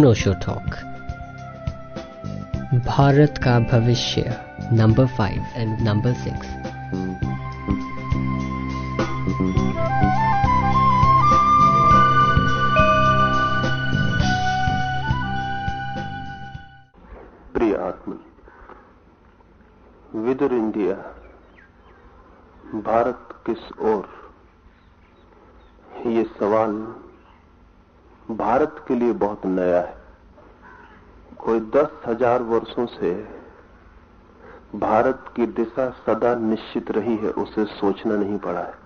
अनोशो talk Bharat का भविष्य number five and number six प्रिय आत्मन विदर इंडिया, भारत किस ओर? ये सवाल भारत के लिए बहुत नया है। कोई दस हज़ार वर्षों से भारत की दिशा सदा निश्चित रही है, उसे सोचना नहीं पड़ा है।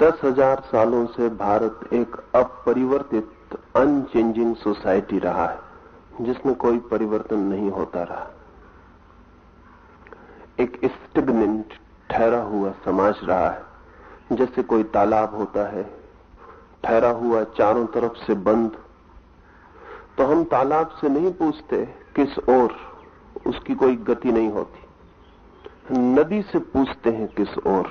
दस हज़ार सालों से भारत एक अपरिवर्तित अनचेंजिंग सोसाइटी रहा है, जिसमें कोई परिवर्तन नहीं होता रहा। एक स्टिग्नेंट ठहरा हुआ समाज रहा है, जैसे कोई तालाब होता है ठहरा हुआ चारों तरफ़ से बंद। तो हम तालाब से नहीं पूछते किस ओर उसकी कोई गति नहीं होती। नदी से पूछते हैं किस ओर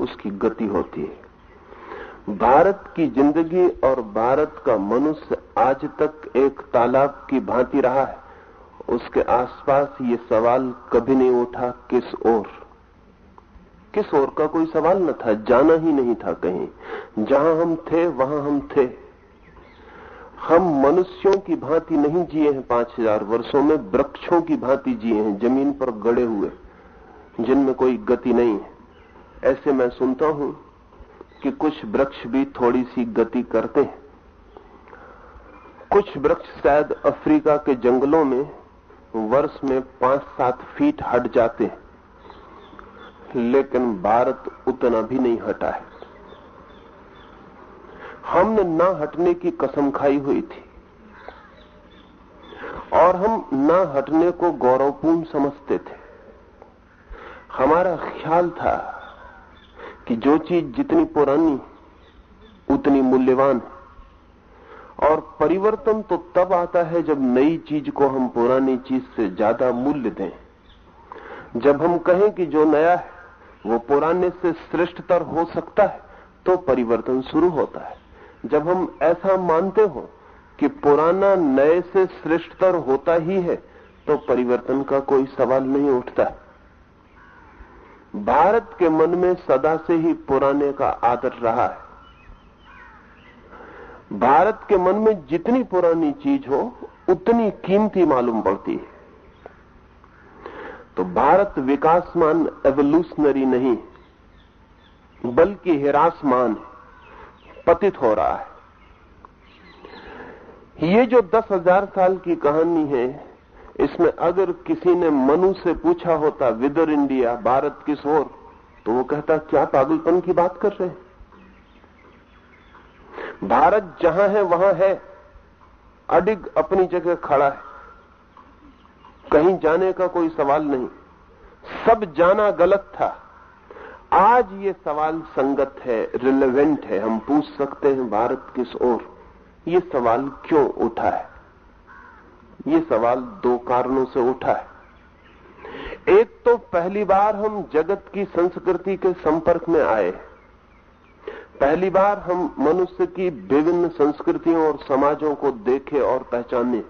उसकी गति होती है। भारत की ज़िंदगी और भारत का मनुष्य आज तक एक तालाब की भांति रहा है। उसके आसपास ये सवाल कभी नहीं उठा किस ओर। किस ओर का कोई सवाल न था, जाना ही नहीं था कहीं। जहाँ हम थे, वहाँ हम थे। हम मनुष्यों की भांति नहीं जिए हैं पाँच हज़ार वर्षो में, वृक्षों की भांति जिए हैं, ज़मीन पर गड़े हुए, जिनमें कोई गति नहीं है। ऐसे मैं सुनता हूँ कि कुछ वृक्ष भी थोड़ी सी गति करते हैं। कुछ वृक्ष शायद अफ्रीका के जंगलों में, वर्ष में पाँच सात फीट हट जाते हैं। लेकिन भारत उतना भी नहीं हटा है। हमने ना हटने की कसम खाई हुई थी। और हम ना हटने को गौरवपूर्ण समझते थे। हमारा ख्याल था कि जो चीज़ जितनी पुरानी, उतनी मूल्यवान और परिवर्तन तो तब आता है जब नई चीज़ को हम पुरानी चीज़ से ज़्यादा मूल्य दें। जब हम कहें कि जो नया है वो पुराने से श्रेष्ठतर हो सकता है तो परिवर्तन शुरू होता है। जब हम ऐसा मानते हो कि पुराना नए से श्रेष्ठतर होता ही है तो परिवर्तन का कोई सवाल नहीं उठता। भारत के मन में सदा से ही पुराने का आदर रहा है। भारत के मन में जितनी पुरानी चीज़ हो, उतनी कीमती मालूम पड़ती है। तो भारत विकासमान एवोल्यूशनरी नहीं बल्कि हिरासमान पतित हो रहा है। ये जो दस हज़ार साल की कहानी है, इसमें अगर किसी ने मनु से पूछा होता, विदर इंडिया, भारत किस ओर? तो वो कहता, क्या पागलपन की बात कर रहे हैं? भारत जहाँ है, वहाँ है। अडिग अपनी जगह खड़ा है। कहीं जाने का कोई सवाल नहीं। सब जाना गलत था। आज ये सवाल संगत है रिलेवेंट है। हम पूछ सकते हैं भारत किस ओर। ये सवाल क्यों उठा है? ये सवाल दो कारणों से उठा है। एक तो पहली बार हम जगत की संस्कृति के संपर्क में आए। पहली बार हम मनुष्य की विभिन्न संस्कृतियों और समाजों को देखे और पहचाने।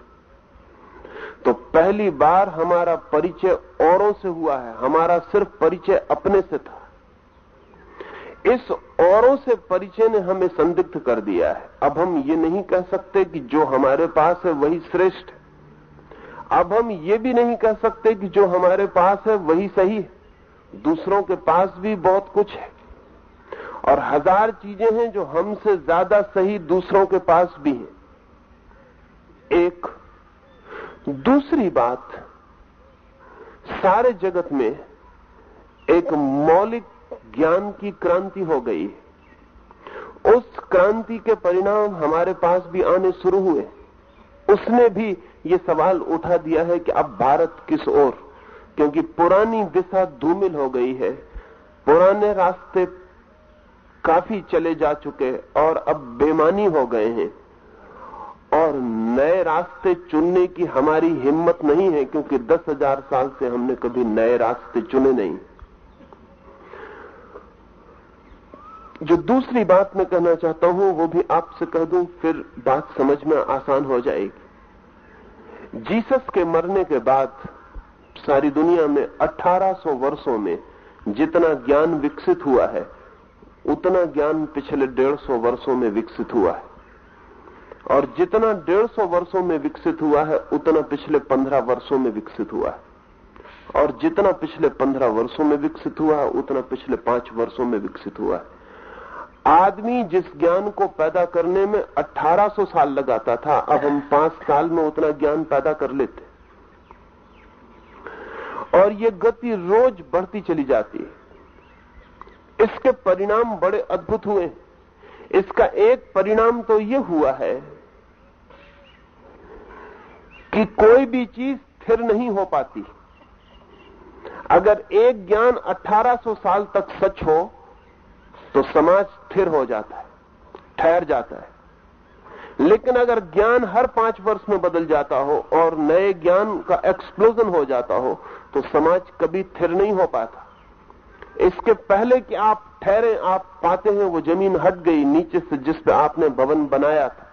तो पहली बार हमारा परिचय औरों से हुआ है। हमारा सिर्फ़ परिचय अपने से था। इस औरों से परिचय ने हमें संदिग्ध कर दिया है। अब हम ये नहीं कह सकते कि जो हमारे पास है वही श्रेष्ठ है। अब हम ये भी नहीं कह सकते कि जो हमारे पास है वही सही है। दूसरों के पास भी बहुत कुछ है। और हज़ार चीज़ें हैं जो हमसे ज़्यादा सही दूसरों के पास भी हैं। एक दूसरी बात, सारे जगत में एक मौलिक ज्ञान की क्रांति हो गई। उस क्रांति के परिणाम हमारे पास भी आने शुरू हुए। उसने भी ये सवाल उठा दिया है कि अब भारत किस ओर? क्योंकि पुरानी दिशा धूमिल हो गई है। पुराने रास्ते काफ़ी चले जा चुके और अब बेमानी हो गए हैं। और नए रास्ते चुनने की हमारी हिम्मत नहीं है, क्योंकि दस हज़ार साल से हमने कभी नए रास्ते चुने नहीं। जो दूसरी बात मैं कहना चाहता हूँ, वो भी आपसे कह दूँ, फिर बात समझ में आसान हो जाएगी। जीसस के मरने के बाद सारी दुनिया में 1800 वर्षों में जितना ज्ञान विकसित हुआ है, उतना ज्ञान पिछले डेढ़ सौ वर्षों में विकसित हुआ है। और जितना डेढ़ सौ वर्षों में विकसित हुआ है, उतना पिछले पंद्रह वर्षों में विकसित हुआ है। और जितना पिछले पंद्रह वर्षों में विकसित हुआ है, उतना पिछले पाँच वर्षों में विकसित हुआ है। आदमी जिस ज्ञान को पैदा करने में 1800 साल लगाता था, अब हम पाँच साल में उतना ज्ञान पैदा कर लेते और ये गति रोज बढ़ती चली जाती है। इसके परिणाम बड़े अद्भुत हुए इसका एक परिणाम तो ये हुआ है कि कोई भी चीज़ स्थिर नहीं हो पाती। अगर एक ज्ञान 1800 साल तक सच हो तो समाज स्थिर हो जाता है, ठहर जाता है। लेकिन अगर ज्ञान हर पाँच वर्ष में बदल जाता हो और नए ज्ञान का एक्सप्लोजन हो जाता हो तो समाज कभी स्थिर नहीं हो पाता। इसके पहले कि आप ठहरे, आप पाते हैं वो ज़मीन हट गई नीचे से जिस पे आपने भवन बनाया था।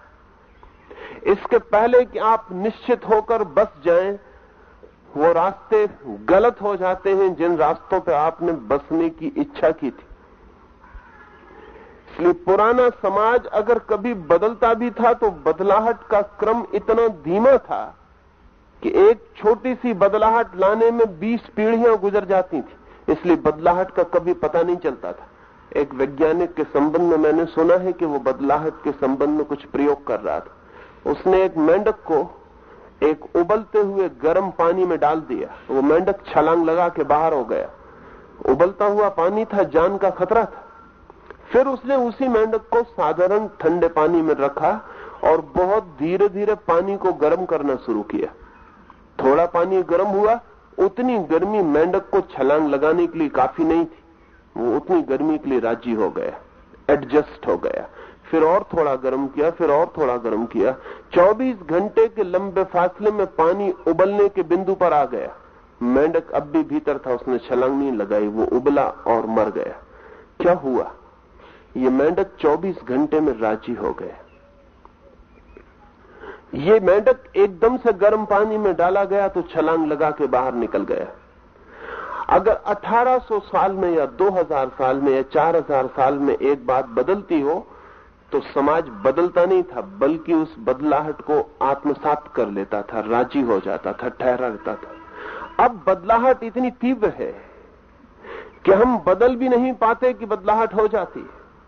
इसके पहले कि आप निश्चित होकर बस जाएँ, वो रास्ते गलत हो जाते हैं जिन रास्तों पर आपने बसने की इच्छा की थी। इसलिए पुराना समाज अगर कभी बदलता भी था तो बदलाहट का क्रम इतना धीमा था कि एक छोटी सी बदलाहट लाने में 20 पीढ़ियाँ गुजर जाती थी। इसलिए बदलाहट का कभी पता नहीं चलता था। एक वैज्ञानिक के संबंध में मैंने सुना है कि वो बदलाहट के संबंध में कुछ प्रयोग कर रहा था। उसने एक मेंढक को एक उबलते हुए गर्म पानी में डाल दिया। वो मेंढक छलांग लगा के बाहर हो गया। उबलता हुआ पानी था, जान का खतरा था। फिर उसने उसी मेंढक को साधारण ठंडे पानी में रखा और बहुत धीरे धीरे पानी को गर्म करना शुरू किया। थोड़ा पानी गर्म हुआ, उतनी गर्मी मेंढक को छलांग लगाने के लिए काफ़ी नहीं थी। वो उतनी गर्मी के लिए राज़ी हो गया, एडजस्ट हो गया। फिर और थोड़ा गर्म किया, फिर और थोड़ा गर्म किया। 24 घंटे के लंबे फासले में पानी उबलने के बिंदु पर आ गया। मेंढक अब भी भीतर था, उसने छलांग नहीं लगाई, वो उबला और मर गया। क्या हुआ? ये मेंढक 24 घंटे में राज़ी हो गए ये मेंढक एकदम से गर्म पानी में डाला गया तो छलांग लगा के बाहर निकल गया। अगर 1800 साल में या 2000 साल में या 4000 साल में एक बात बदलती हो तो समाज बदलता नहीं था, बल्कि उस बदलाहट को आत्मसात कर लेता था, राज़ी हो जाता था, ठहरा रहता था। अब बदलाहट इतनी तीव्र है कि हम बदल भी नहीं पाते कि बदलाहट हो जाती।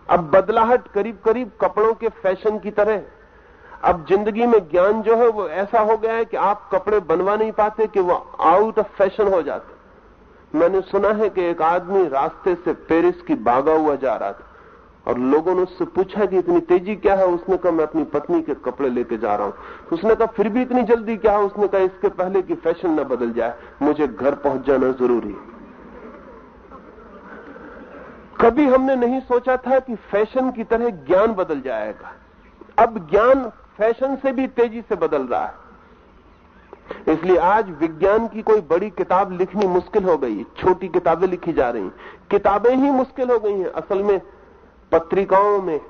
अब बदलाहट करीब करीब कपड़ों के फ़ैशन की तरह। अब ज़िंदगी में ज्ञान जो है, वो ऐसा हो गया है कि आप कपड़े बनवा नहीं पाते कि वो आउट ऑफ़ फ़ैशन हो जाते। मैंने सुना है कि एक आदमी रास्ते से पेरिस की बागा हुआ जा रहा था। और लोगों ने उससे पूछा कि इतनी तेज़ी क्या है? उसने कहा, मैं अपनी पत्नी के कपड़े लेके जा रहा हूँ। उसने कहा, फिर भी इतनी जल्दी क्या है? उसने कहा, इसके पहले कि फ़ैशन न बदल जाए, मुझे घर पहुँच जाना ज़रूरी कभी हमने नहीं सोचा था कि फ़ैशन की तरह ज्ञान बदल जाएगा। अब ज्ञान फ़ैशन से भी तेज़ी से बदल रहा है। इसलिए आज विज्ञान की कोई बड़ी किताब लिखनी मुश्किल हो गई छोटी किताबें लिखी जा रही किताबें ही मुश्किल हो गई हैं। असल में पत्रिकाओं में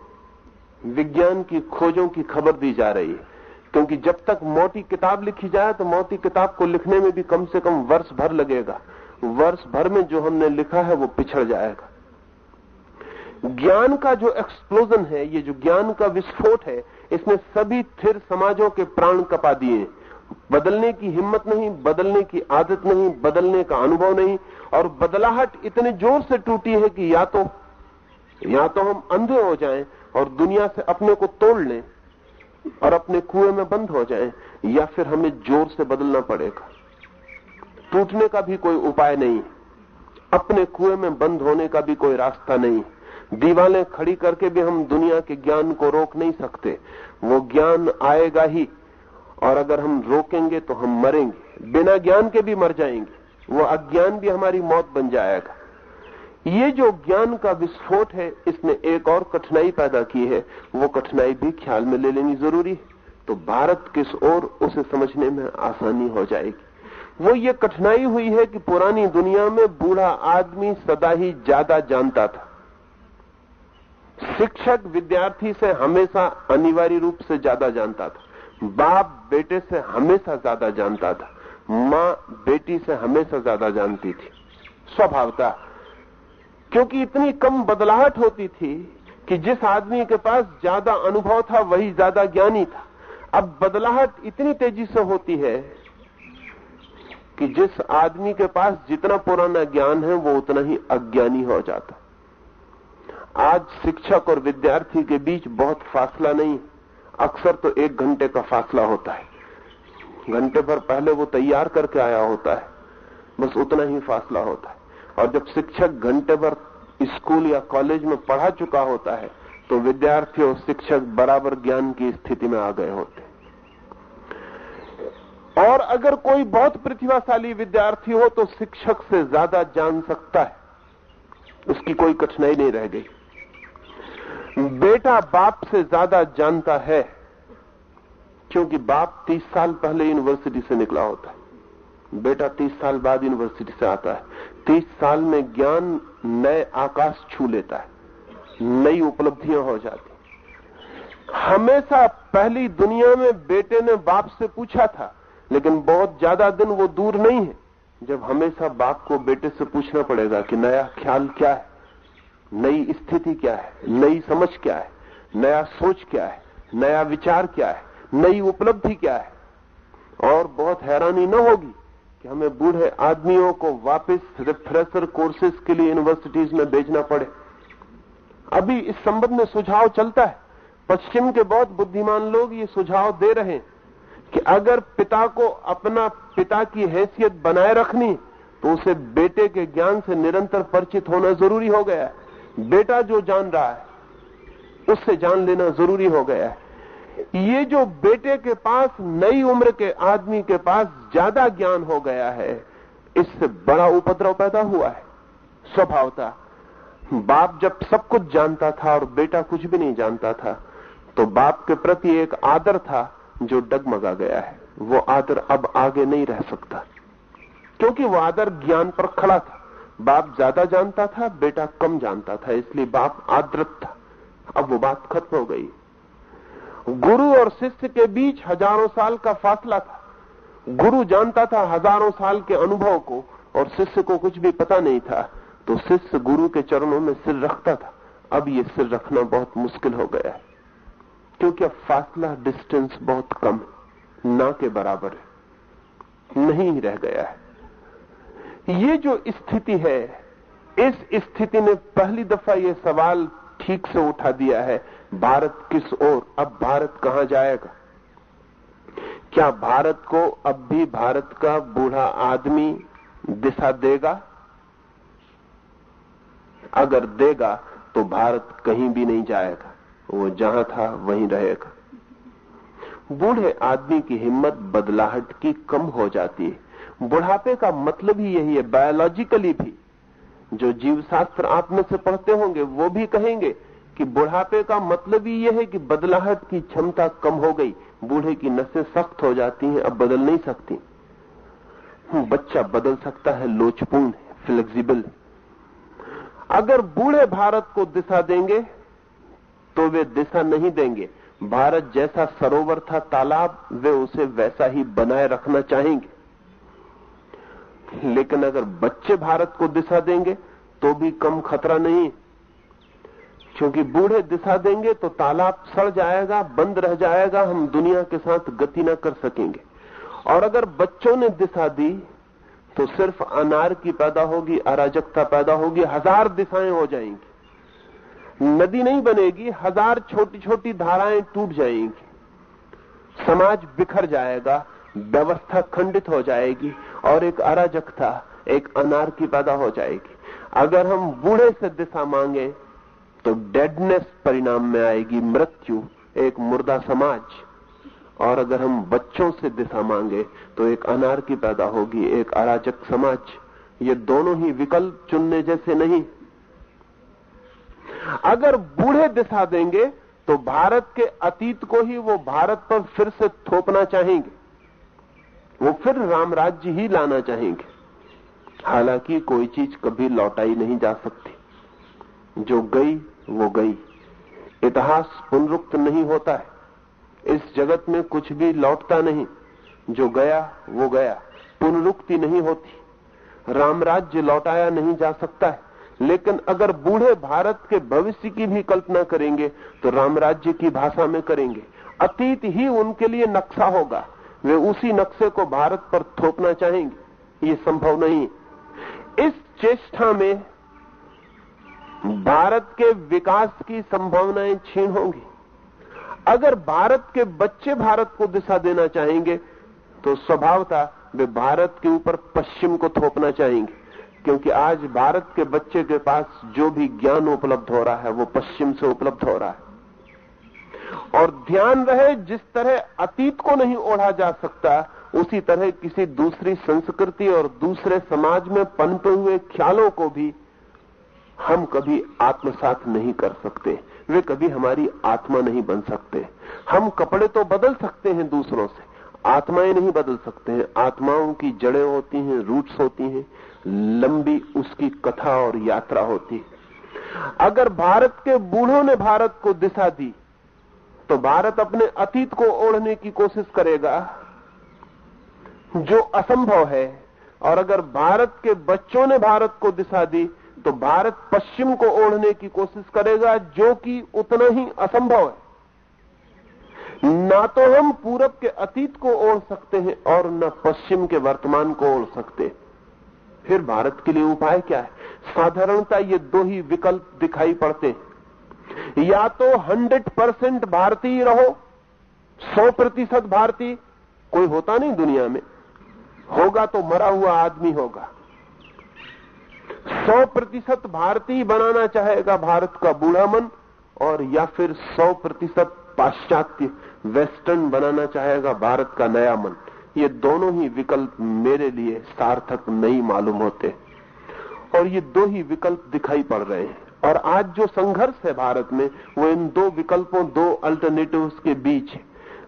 विज्ञान की खोजों की खबर दी जा रही है। क्योंकि जब तक मोटी किताब लिखी जाए तो मोटी किताब को लिखने में भी कम से कम वर्ष भर लगेगा। वर्ष भर में जो हमने लिखा है, वो पिछड़ जाएगा। ज्ञान का जो एक्सप्लोजन है, ये जो ज्ञान का विस्फोट है, इसने सभी थिर समाजों के प्राण कपा दिए। बदलने की हिम्मत नहीं, बदलने की आदत नहीं, बदलने का अनुभव नहीं, और बदलाहट इतने ज़ोर से टूटी है कि या तो या तो हम अंधे हो जाएँ और दुनिया से अपने को तोड़ लें और अपने कुएँ में बंद हो जाएँ, या फिर हमें ज़ोर से बदलना पड़ेगा। टूटने का भी कोई उपाय नहीं, अपने कुएँ में बंद होने का भी कोई रास्ता नहीं। दीवालें खड़ी करके भी हम दुनिया के ज्ञान को रोक नहीं सकते। वो ज्ञान आएगा ही, और अगर हम रोकेंगे तो हम मरेंगे। बिना ज्ञान के भी मर जाएँगे। वो अज्ञान भी हमारी मौत बन जाएगा। ये जो ज्ञान का विस्फोट है, इसने एक और कठिनाई पैदा की है। वो कठिनाई भी ख्याल में ले लेनी ज़रूरी है। तो भारत किस ओर, उसे समझने में आसानी हो जाएगी। वो ये कठिनाई हुई है कि पुरानी दुनिया में बूढ़ा आदमी सदा ही ज़्यादा जानता था। शिक्षक विद्यार्थी से हमेशा अनिवार्य रूप से ज़्यादा जानता था। बाप बेटे से हमेशा ज़्यादा जानता था। माँ बेटी से हमेशा ज़्यादा जानती थी। स्वभावता क्योंकि इतनी कम बदलाहट होती थी कि जिस आदमी के पास ज़्यादा अनुभव था, वही ज़्यादा ज्ञानी था। अब बदलाहट इतनी तेज़ी से होती है कि जिस आदमी के पास जितना पुराना ज्ञान है, वो उतना ही अज्ञानी हो जाता। आज शिक्षक और विद्यार्थी के बीच बहुत फासला नहीं, अक्सर तो एक घंटे का फासला होता है। घंटे भर पहले वो तैयार करके आया होता है, बस उतना ही फासला होता है। और जब शिक्षक घंटे भर स्कूल या कॉलेज में पढ़ा चुका होता है तो विद्यार्थी और शिक्षक बराबर ज्ञान की स्थिति में आ गए होते और अगर कोई बहुत प्रतिभाशाली विद्यार्थी हो तो शिक्षक से ज़्यादा जान सकता है। उसकी कोई कठिनाई नहीं रह गई। बेटा बाप से ज़्यादा जानता है, क्योंकि बाप तीस साल पहले यूनिवर्सिटी से निकला होता है। बेटा तीस साल बाद यूनिवर्सिटी से आता है। तीस साल में ज्ञान नए आकाश छू लेता है, नई उपलब्धियाँ हो जाती हमेशा पहली दुनिया में बेटे ने बाप से पूछा था, लेकिन बहुत ज़्यादा दिन वो दूर नहीं है, जब हमेशा बाप को बेटे से पूछना पड़ेगा कि नया ख्याल क्या है, नई स्थिति क्या है, नई समझ क्या है, नया सोच क्या है, नया विचार क्या है, नई उपलब्धि क्या है। और बहुत हैरानी न होगी कि हमें बूढ़े आदमियों को वापस रिफ्रेशर कोर्सेज के लिए यूनिवर्सिटीज में भेजना पड़े। अभी इस संबंध में सुझाव चलता है। पश्चिम के बहुत बुद्धिमान लोग ये सुझाव दे रहे हैं कि अगर पिता को अपना पिता की हैसियत बनाए रखनी तो उसे बेटे के ज्ञान से निरंतर परिचित होना ज़रूरी हो गया है। बेटा जो जान रहा है, उससे जान लेना ज़रूरी हो गया है। ये जो बेटे के पास, नई उम्र के आदमी के पास ज़्यादा ज्ञान हो गया है इससे बड़ा उपद्रव पैदा हुआ है, स्वभावता। बाप जब सब कुछ जानता था और बेटा कुछ भी नहीं जानता था तो बाप के प्रति एक आदर था जो डगमगा गया है। वो आदर अब आगे नहीं रह सकता। क्योंकि वो आदर ज्ञान पर खड़ा था। बाप ज़्यादा जानता था, बेटा कम जानता था, इसलिए बाप आदृत था। अब वो बात खत्म हो गई। गुरु और शिष्य के बीच हज़ारों साल का फासला था। गुरु जानता था हज़ारों साल के अनुभव को, और शिष्य को कुछ भी पता नहीं था तो शिष्य गुरु के चरणों में सिर रखता था। अब ये सिर रखना बहुत मुश्किल हो गया है, क्योंकि अब फासला डिस्टेंस बहुत कम ना के बराबर है, नहीं रह गया है। ये जो स्थिति है, इस स्थिति ने पहली दफ़ा ये सवाल ठीक से उठा दिया है भारत किस ओर, अब भारत कहाँ जाएगा? क्या भारत को अब भी भारत का बूढ़ा आदमी दिशा देगा? अगर देगा तो भारत कहीं भी नहीं जाएगा। वो जहाँ था, वहीं रहेगा। बूढ़े आदमी की हिम्मत बदलाहट की कम हो जाती है। बुढ़ापे का मतलब ही यही है बायोलॉजिकली भी। जो जीवशास्त्र आप में से पढ़ते होंगे, वो भी कहेंगे कि बुढ़ापे का मतलब ही यह है कि बदलाहट की क्षमता कम हो गई। बूढ़े की नसें सख्त हो जाती हैं, अब बदल नहीं सकती। बच्चा बदल सकता है, लोचपूर्ण फ्लेक्सिबल अगर बूढ़े भारत को दिशा देंगे तो वे दिशा नहीं देंगे। भारत जैसा सरोवर था, तालाब, वे उसे वैसा ही बनाए रखना चाहेंगे। लेकिन अगर बच्चे भारत को दिशा देंगे तो भी कम खतरा नहीं क्योंकि बूढ़े दिशा देंगे तो तालाब सड़ जाएगा, बंद रह जाएगा, हम दुनिया के साथ गति न कर सकेंगे। और अगर बच्चों ने दिशा दी तो सिर्फ़ अनार की पैदा होगी, अराजकता पैदा होगी, हज़ार दिशाएँ हो जाएँगी। नदी नहीं बनेगी, हज़ार छोटी छोटी धाराएँ टूट जाएँगी। समाज बिखर जाएगा, व्यवस्था खंडित हो जाएगी, और एक अराजकता, एक अनार की पैदा हो जाएगी। अगर हम बूढ़े से दिशा मांगे तो डेडनेस परिणाम में आएगी मृत्यु, एक मुर्दा समाज। और अगर हम बच्चों से दिशा मांगे तो एक अनार की पैदा होगी, एक अराजक समाज। ये दोनों ही विकल्प चुनने जैसे नहीं। अगर बूढ़े दिशा देंगे तो भारत के अतीत को ही वो भारत पर फिर से थोपना चाहेंगे। वो फिर रामराज्य ही लाना चाहेंगे। हालाँकि कोई चीज़ कभी लौटाई नहीं जा सकती। जो गई वो गई। इतिहास पुनरुक्त नहीं होता है। इस जगत में कुछ भी लौटता नहीं। जो गया, वो गया। पुनरुक्ति नहीं होती। रामराज्य लौटाया नहीं जा सकता है। लेकिन अगर बूढ़े भारत के भविष्य की भी कल्पना करेंगे तो रामराज्य की भाषा में करेंगे। अतीत ही उनके लिए नक्शा होगा। वे उसी नक्शे को भारत पर थोपना चाहेंगे। ये संभव नहीं इस चेष्टा में भारत के विकास की संभावनाएँ छीन होंगी। अगर भारत के बच्चे भारत को दिशा देना चाहेंगे तो स्वभावता वे भारत के ऊपर पश्चिम को थोपना चाहेंगे, क्योंकि आज भारत के बच्चे के पास जो भी ज्ञान उपलब्ध हो रहा है, वो पश्चिम से उपलब्ध हो रहा है। और ध्यान रहे, जिस तरह अतीत को नहीं ओढ़ा जा सकता, उसी तरह किसी दूसरी संस्कृति और दूसरे समाज में पनपे हुए ख्यालों को भी हम कभी आत्मसात नहीं कर सकते। वे कभी हमारी आत्मा नहीं बन सकते। हम कपड़े तो बदल सकते हैं दूसरों से। आत्माएँ नहीं बदल सकते हैं। आत्माओं की जड़ें होती हैं, रूट्स होती हैं। लंबी उसकी कथा और यात्रा होती है। अगर भारत के बूढ़ों ने भारत को दिशा दी तो भारत अपने अतीत को ओढ़ने की कोशिश करेगा। जो असंभव है, और अगर भारत के बच्चों ने भारत को दिशा दी तो भारत पश्चिम को ओढ़ने की कोशिश करेगा, जो कि उतना ही असंभव है। ना तो हम पूरब के अतीत को ओढ़ सकते हैं और न पश्चिम के वर्तमान को ओढ़ सकते फिर भारत के लिए उपाय क्या है? साधारणता ये दो ही विकल्प दिखाई पड़ते हैं। या तो 100 परसेंट भारतीय रहो 100 प्रतिशत भारतीय, कोई होता नहीं दुनिया में। होगा तो मरा हुआ आदमी होगा। 100 प्रतिशत भारतीय बनाना चाहेगा भारत का बूढ़ा मन, और या फिर सौ प्रतिशत पाश्चात्य वेस्टर्न बनाना चाहेगा भारत का नया मन। ये दोनों ही विकल्प मेरे लिए सार्थक नहीं मालूम होते। और ये दो ही विकल्प दिखाई पड़ रहे हैं। और आज जो संघर्ष है भारत में, वो इन दो विकल्पों, दो अल्टरनेटिव्स के बीच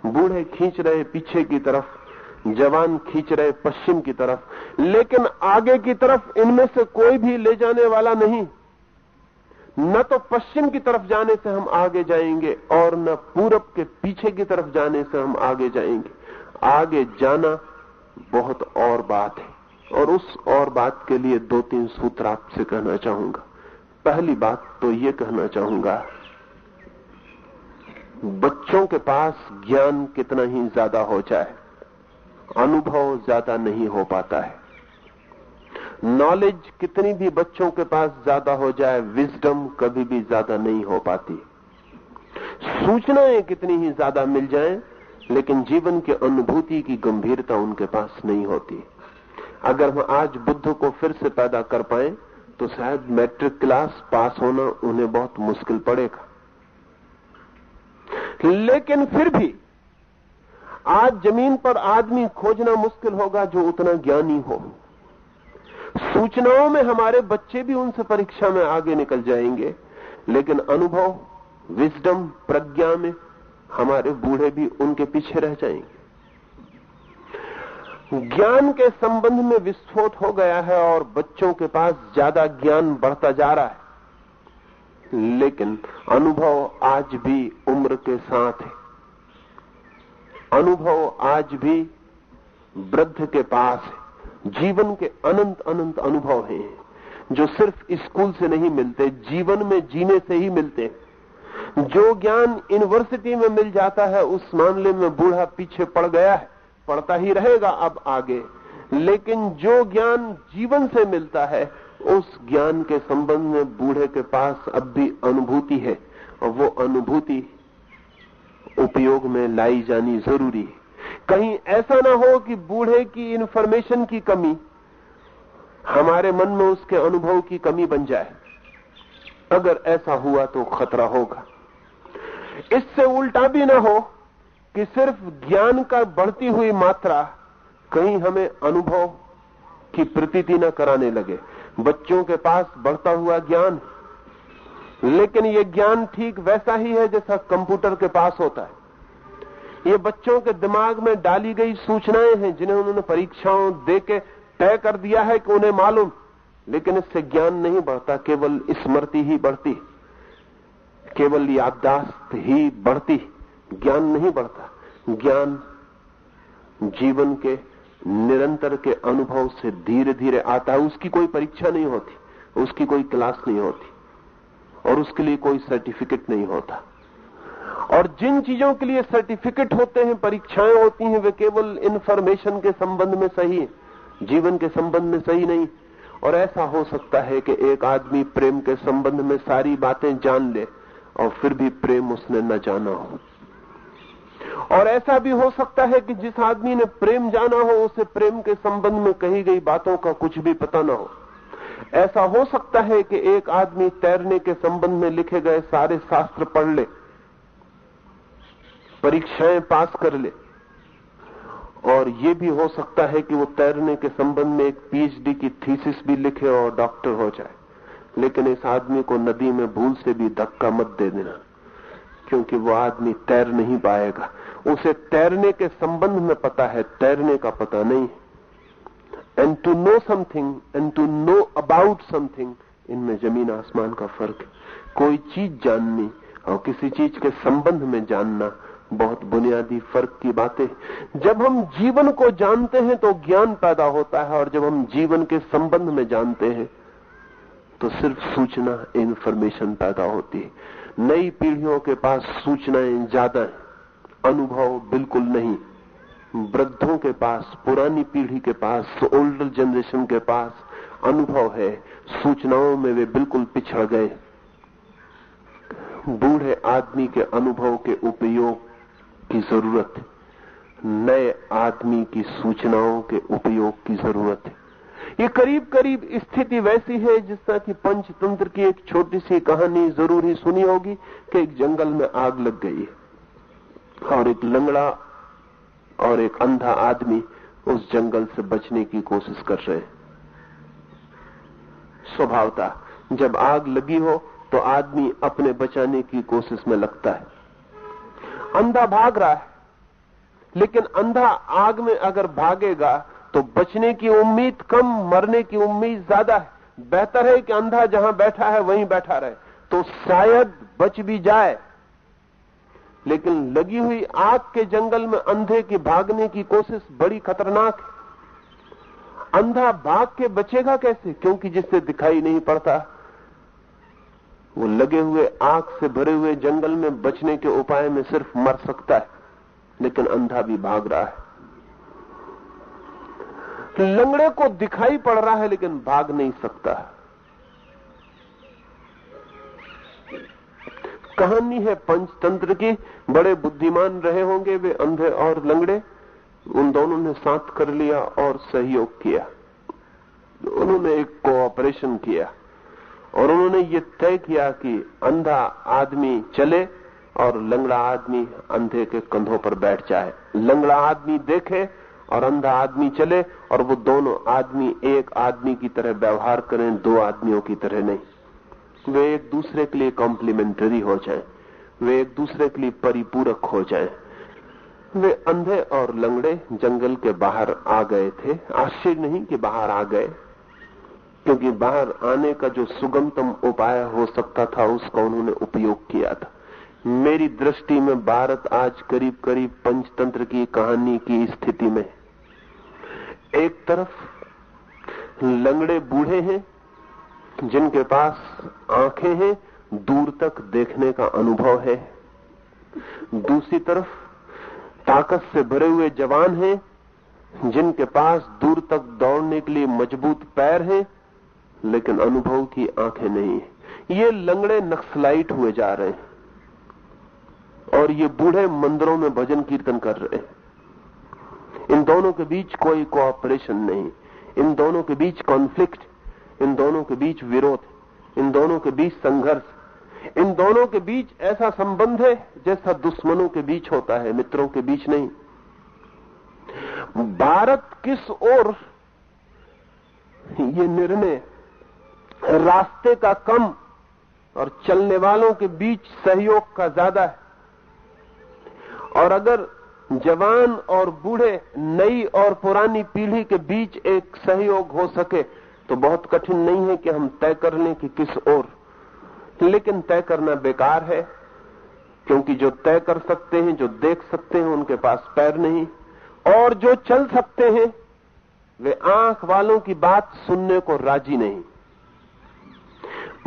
बूढ़े खींच रहे पीछे की तरफ़ जवान खींच रहे पश्चिम की तरफ़, लेकिन आगे की तरफ़ इनमें से कोई भी ले जाने वाला नहीं। न तो पश्चिम की तरफ़ जाने से हम आगे जाएँगे, और न पूरब के पीछे की तरफ़ जाने से हम आगे जाएँगे। आगे जाना बहुत और बात है, और उस और बात के लिए दो तीन सूत्र आपसे कहना चाहूँगा। पहली बात तो ये कहना चाहूँगा, बच्चों के पास ज्ञान कितना ही ज़्यादा हो जाए अनुभव ज़्यादा नहीं हो पाता है। नॉलेज कितनी भी बच्चों के पास ज़्यादा हो जाए विजडम कभी भी ज़्यादा नहीं हो पाती। सूचनाएँ कितनी ही ज़्यादा मिल जाएँ, लेकिन जीवन की अनुभूति की गंभीरता उनके पास नहीं होती। अगर हम आज बुद्ध को फिर से पैदा कर पाए तो शायद मैट्रिक क्लास पास होना उन्हें बहुत मुश्किल पड़ेगा। लेकिन फिर भी आज ज़मीन पर आदमी खोजना मुश्किल होगा जो उतना ज्ञानी हो। सूचनाओं में हमारे बच्चे भी उनसे परीक्षा में आगे निकल जाएँगे, लेकिन अनुभव विजडम प्रज्ञा में हमारे बूढ़े भी उनके पीछे रह जाएँगे। ज्ञान के संबंध में विस्फोट हो गया है और बच्चों के पास ज़्यादा ज्ञान बढ़ता जा रहा है। लेकिन अनुभव आज भी उम्र के साथ है। अनुभव आज भी वृद्ध के पास है। जीवन के अनंत अनंत अनुभव हैं। जो सिर्फ़ स्कूल से नहीं मिलते, जीवन में जीने से ही मिलते जो ज्ञान यूनिवर्सिटी में मिल जाता है, उस मामले में बूढ़ा पीछे पड़ गया है। पड़ता ही रहेगा अब आगे। लेकिन जो ज्ञान जीवन से मिलता है, उस ज्ञान के संबंध में बूढ़े के पास अब भी अनुभूति है। और वो अनुभूति उपयोग में लाई जानी ज़रूरी है। कहीं ऐसा ना हो कि बूढ़े की इन्फॉर्मेशन की कमी हमारे मन में उसके अनुभव की कमी बन जाए। अगर ऐसा हुआ तो खतरा होगा। इससे उल्टा भी ना हो कि सिर्फ़ ज्ञान का बढ़ती हुई मात्रा कहीं हमें अनुभव की प्रतीति न कराने लगे। बच्चों के पास बढ़ता हुआ ज्ञान लेकिन यह ज्ञान ठीक वैसा ही है जैसा कंप्यूटर के पास होता है। ये बच्चों के दिमाग में डाली गई सूचनाएँ हैं जिन्हें उन्होंने परीक्षाओं दे के तय कर दिया है कि उन्हें मालूम। लेकिन इससे ज्ञान नहीं बढ़ता, केवल स्मृति ही बढ़ती केवल याददाश्त ही बढ़ती ज्ञान नहीं बढ़ता। ज्ञान जीवन के निरंतर के अनुभव से धीरे धीरे आता है। उसकी कोई परीक्षा नहीं होती। उसकी कोई क्लास नहीं होती। और उसके लिए कोई सर्टिफिकेट नहीं होता। और जिन चीज़ों के लिए सर्टिफिकेट होते हैं, परीक्षाएँ होती हैं, वे केवल इन्फॉर्मेशन के संबंध में सही है, जीवन के संबंध में सही नहीं। और ऐसा हो सकता है कि एक आदमी प्रेम के संबंध में सारी बातें जान ले और फिर भी प्रेम उसने न जाना हो। और ऐसा भी हो सकता है कि जिस आदमी ने प्रेम जाना हो, उसे प्रेम के संबंध में कही गई बातों का कुछ भी पता ना हो। ऐसा हो सकता है कि एक आदमी तैरने के संबंध में लिखे गए सारे शास्त्र पढ़ ले, परीक्षाएँ पास कर ले, और ये भी हो सकता है कि वो तैरने के संबंध में एक पीएचडी की थीसिस भी लिखे और डॉक्टर हो जाए। लेकिन इस आदमी को नदी में भूल से भी धक्का मत दे देना, क्योंकि वो आदमी तैर नहीं पाएगा। उसे तैरने के संबंध में पता है, तैरने का पता नहीं and to know something and to know about something इनमें ज़मीन आसमान का फ़र्क है। कोई चीज़ जाननी और किसी चीज़ के संबंध में जानना बहुत बुनियादी फ़र्क की बातें जब हम जीवन को जानते हैं तो ज्ञान पैदा होता है और जब हम जीवन के संबंध में जानते हैं तो सिर्फ़ सूचना इंफॉर्मेशन पैदा होती है। नई पीढ़ियों के पास सूचनाएँ ज़्यादा अनुभव बिल्कुल नहीं। वृद्धों के पास, पुरानी पीढ़ी के पास ओल्डर जनरेशन के पास अनुभव है। सूचनाओं में वे बिल्कुल पिछड़ गए। बूढ़े आदमी के अनुभव के उपयोग की ज़रूरत, नए आदमी की सूचनाओं के उपयोग की ज़रूरत। है ये करीब करीब स्थिति वैसी है, जिस तरह की पंचतंत्र की एक छोटी सी कहानी ज़रूर ही सुनी होगी कि एक जंगल में आग लग गई और एक लंगड़ा और एक अंधा आदमी उस जंगल से बचने की कोशिश कर रहे स्वभावता, जब आग लगी हो तो आदमी अपने बचाने की कोशिश में लगता है। अंधा भाग रहा है, लेकिन अंधा आग में अगर भागेगा तो बचने की उम्मीद कम, मरने की उम्मीद ज़्यादा है। बेहतर है कि अंधा जहाँ बैठा है वहीं बैठा रहे तो शायद बच भी जाए। लेकिन लगी हुई आग के जंगल में अंधे की भागने की कोशिश बड़ी खतरनाक है। अंधा भाग के बचेगा कैसे? क्योंकि जिससे दिखाई नहीं पड़ता, वो लगे हुए आग से भरे हुए जंगल में बचने के उपाय में सिर्फ़ मर सकता है, लेकिन अंधा भी भाग रहा है। लंगड़े को दिखाई पड़ रहा है, लेकिन भाग नहीं सकता। कहानी है पंचतंत्र की। बड़े बुद्धिमान रहे होंगे वे अंधे और लंगड़े। उन दोनों ने साथ कर लिया और सहयोग किया। उन्होंने एक कोऑपरेशन किया। और उन्होंने ये तय किया कि अंधा आदमी चले और लंगड़ा आदमी अंधे के कंधों पर बैठ जाए। लंगड़ा आदमी देखे और अंधा आदमी चले और वो दोनों आदमी एक आदमी की तरह व्यवहार करें, दो आदमियों की तरह नहीं। वे एक दूसरे के लिए कॉम्प्लीमेंट्री हो जाएँ, वे एक दूसरे के लिए परिपूरक हो जाएँ। वे अंधे और लंगड़े जंगल के बाहर आ गए थे। आश्चर्य नहीं कि बाहर आ गए क्योंकि बाहर आने का जो सुगमतम उपाय हो सकता था उसका उन्होंने उपयोग किया था। मेरी दृष्टि में भारत आज करीब करीब पंचतंत्र की कहानी की स्थिति में एक तरफ़ लंगड़े बूढ़े हैं जिनके पास आँखें हैं, दूर तक देखने का अनुभव है। दूसरी तरफ़ ताकत से भरे हुए जवान हैं, जिनके पास दूर तक दौड़ने के लिए मज़बूत पैर हैं, लेकिन अनुभव की आँखें नहीं है। ये लंगड़े नक्सलाइट हुए जा रहे हैं और ये बूढ़े मंदिरों में भजन कीर्तन कर रहे हैं। इन दोनों के बीच कोई कोऑपरेशन नहीं। इन दोनों के बीच कॉन्फ्लिक्ट इन दोनों के बीच विरोध इन दोनों के बीच संघर्ष इन दोनों के बीच ऐसा संबंध है जैसा दुश्मनों के बीच होता है, मित्रों के बीच नहीं। भारत किस ओर? ये निर्णय रास्ते का कम और चलने वालों के बीच सहयोग का ज़्यादा है। और अगर जवान और बूढ़े नई और पुरानी पीढ़ी के बीच एक सहयोग हो सके तो बहुत कठिन नहीं है कि हम तय कर लें कि किस ओर। लेकिन तय करना बेकार है, क्योंकि जो तय कर सकते हैं, जो देख सकते हैं, उनके पास पैर नहीं, और जो चल सकते हैं, वे आँख वालों की बात सुनने को राज़ी नहीं।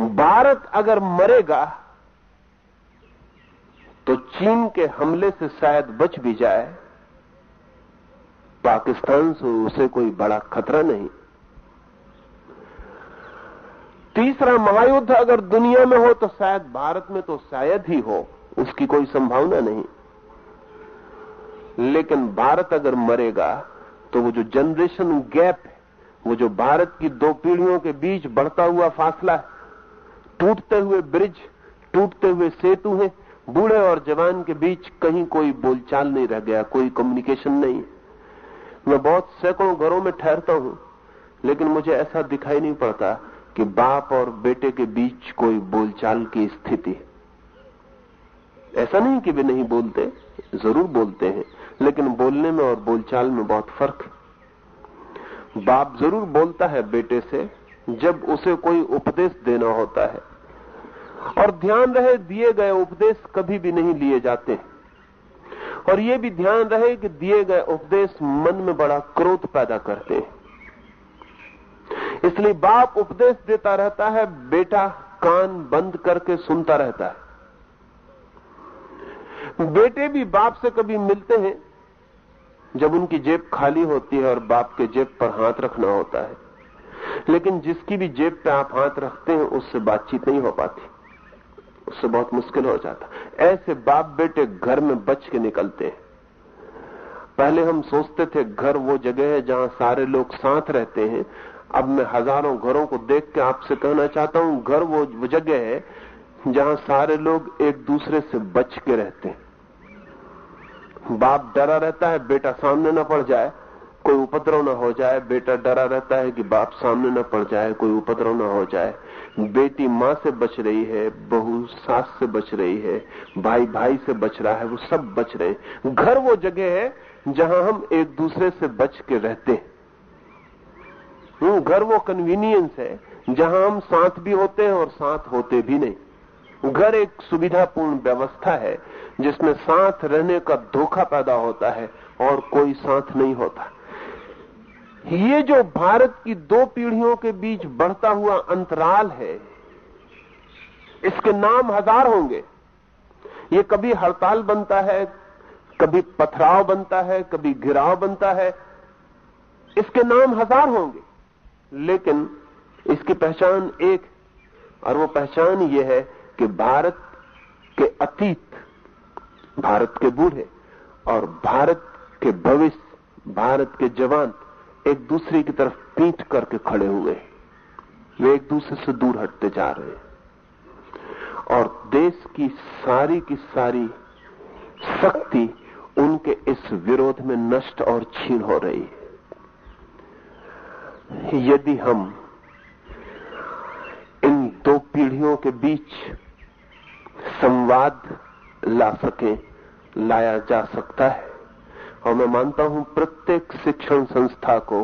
भारत अगर मरेगा तो चीन के हमले से शायद बच भी जाए, पाकिस्तान से उसे कोई बड़ा खतरा नहीं। तीसरा महायुद्ध अगर दुनिया में हो तो शायद भारत में तो शायद ही हो, उसकी कोई संभावना नहीं। लेकिन भारत अगर मरेगा तो वो जो जनरेशन गैप है, वो जो भारत की दो पीढ़ियों के बीच बढ़ता हुआ फासला है, टूटते हुए ब्रिज, टूटते हुए सेतु हैं, बूढ़े और जवान के बीच कहीं कोई बोलचाल नहीं रह गया, कोई कम्युनिकेशन नहीं मैं बहुत सैकड़ों घरों में ठहरता हूँ, लेकिन मुझे ऐसा दिखाई नहीं पड़ता कि बाप और बेटे के बीच कोई बोलचाल की स्थिति ऐसा नहीं कि वे नहीं बोलते, ज़रूर बोलते हैं, लेकिन बोलने में और बोलचाल में बहुत फ़र्क है। बाप ज़रूर बोलता है बेटे से, जब उसे कोई उपदेश देना होता है। और ध्यान रहे, दिए गए उपदेश कभी भी नहीं लिए जाते। और यह भी ध्यान रहे कि दिए गए उपदेश मन में बड़ा क्रोध पैदा करते हैं। इसलिए बाप उपदेश देता रहता है, बेटा कान बंद करके सुनता रहता है। बेटे भी बाप से कभी मिलते हैं, जब उनकी जेब खाली होती है और बाप के जेब पर हाथ रखना होता है। लेकिन जिसकी भी जेब पे आप हाथ रखते हैं, उससे बातचीत नहीं हो पाती। उससे बहुत मुश्किल हो जाता। ऐसे बाप बेटे घर में बच के निकलते हैं। पहले हम सोचते थे, घर वो जगह है जहाँ सारे लोग साथ रहते हैं। अब मैं हज़ारों घरों को देख के आपसे कहना चाहता हूँ घर वो, वो जगह है जहाँ सारे लोग एक दूसरे से बच के रहते हैं। बाप डरा रहता है बेटा सामने न पड़ जाए कोई उपद्रव न हो जाए बेटा डरा रहता है कि बाप सामने न पड़ जाए कोई उपद्रव न हो जाए। बेटी माँ से बच रही है बहू सास से बच रही है भाई भाई से बच रहा है वो सब बच रहे हैं। घर वो जगह है जहाँ हम एक दूसरे से बच के रहते हैं। हम्म, घर वो कन्वीनियंस है जहाँ हम साथ भी होते हैं और साथ होते भी नहीं। घर एक सुविधापूर्ण व्यवस्था है जिसमें साथ रहने का धोखा पैदा होता है और कोई साथ नहीं होता। ये जो भारत की दो पीढ़ियों के बीच बढ़ता हुआ अंतराल है इसके नाम हज़ार होंगे। ये कभी हड़ताल बनता है कभी पथराव बनता है कभी घिराव बनता है इसके नाम हज़ार होंगे। लेकिन इसकी पहचान एक और वो पहचान ये है कि भारत के अतीत, भारत के बूढ़े और भारत के भविष्य, भारत के जवान एक दूसरे की तरफ़ पीट करके खड़े हुए हैं। वे एक दूसरे से दूर हटते जा रहे हैं। और देश की सारी की सारी शक्ति उनके इस विरोध में नष्ट और छीन हो रही है। यदि हम इन दो पीढ़ियों के बीच संवाद ला सके, लाया जा सकता है। और मैं मानता हूँ प्रत्येक शिक्षण संस्था को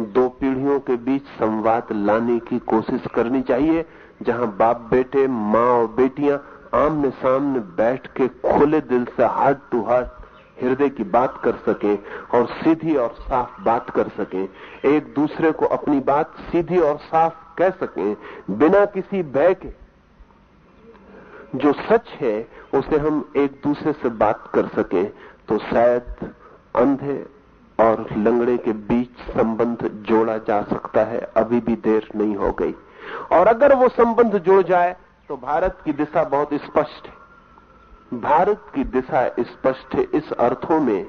दो पीढ़ियों के बीच संवाद लाने की कोशिश करनी चाहिए, जहाँ बाप बेटे, माँ और बेटियाँ आमने सामने बैठ के खुले दिल से हार्ट टू हार्ट हृदय की बात कर सके और सीधी और साफ़ बात कर सके। एक दूसरे को अपनी बात सीधी और साफ़ कह सके, बिना किसी भय के। जो सच है, उसे हम एक दूसरे से बात कर सके तो शायद अंधे और लंगड़े के बीच संबंध जोड़ा जा सकता है, अभी भी देर नहीं हो गई। और अगर वो संबंध जुड़ जाए तो भारत की दिशा बहुत स्पष्ट है। भारत की दिशा स्पष्ट है इस अर्थों में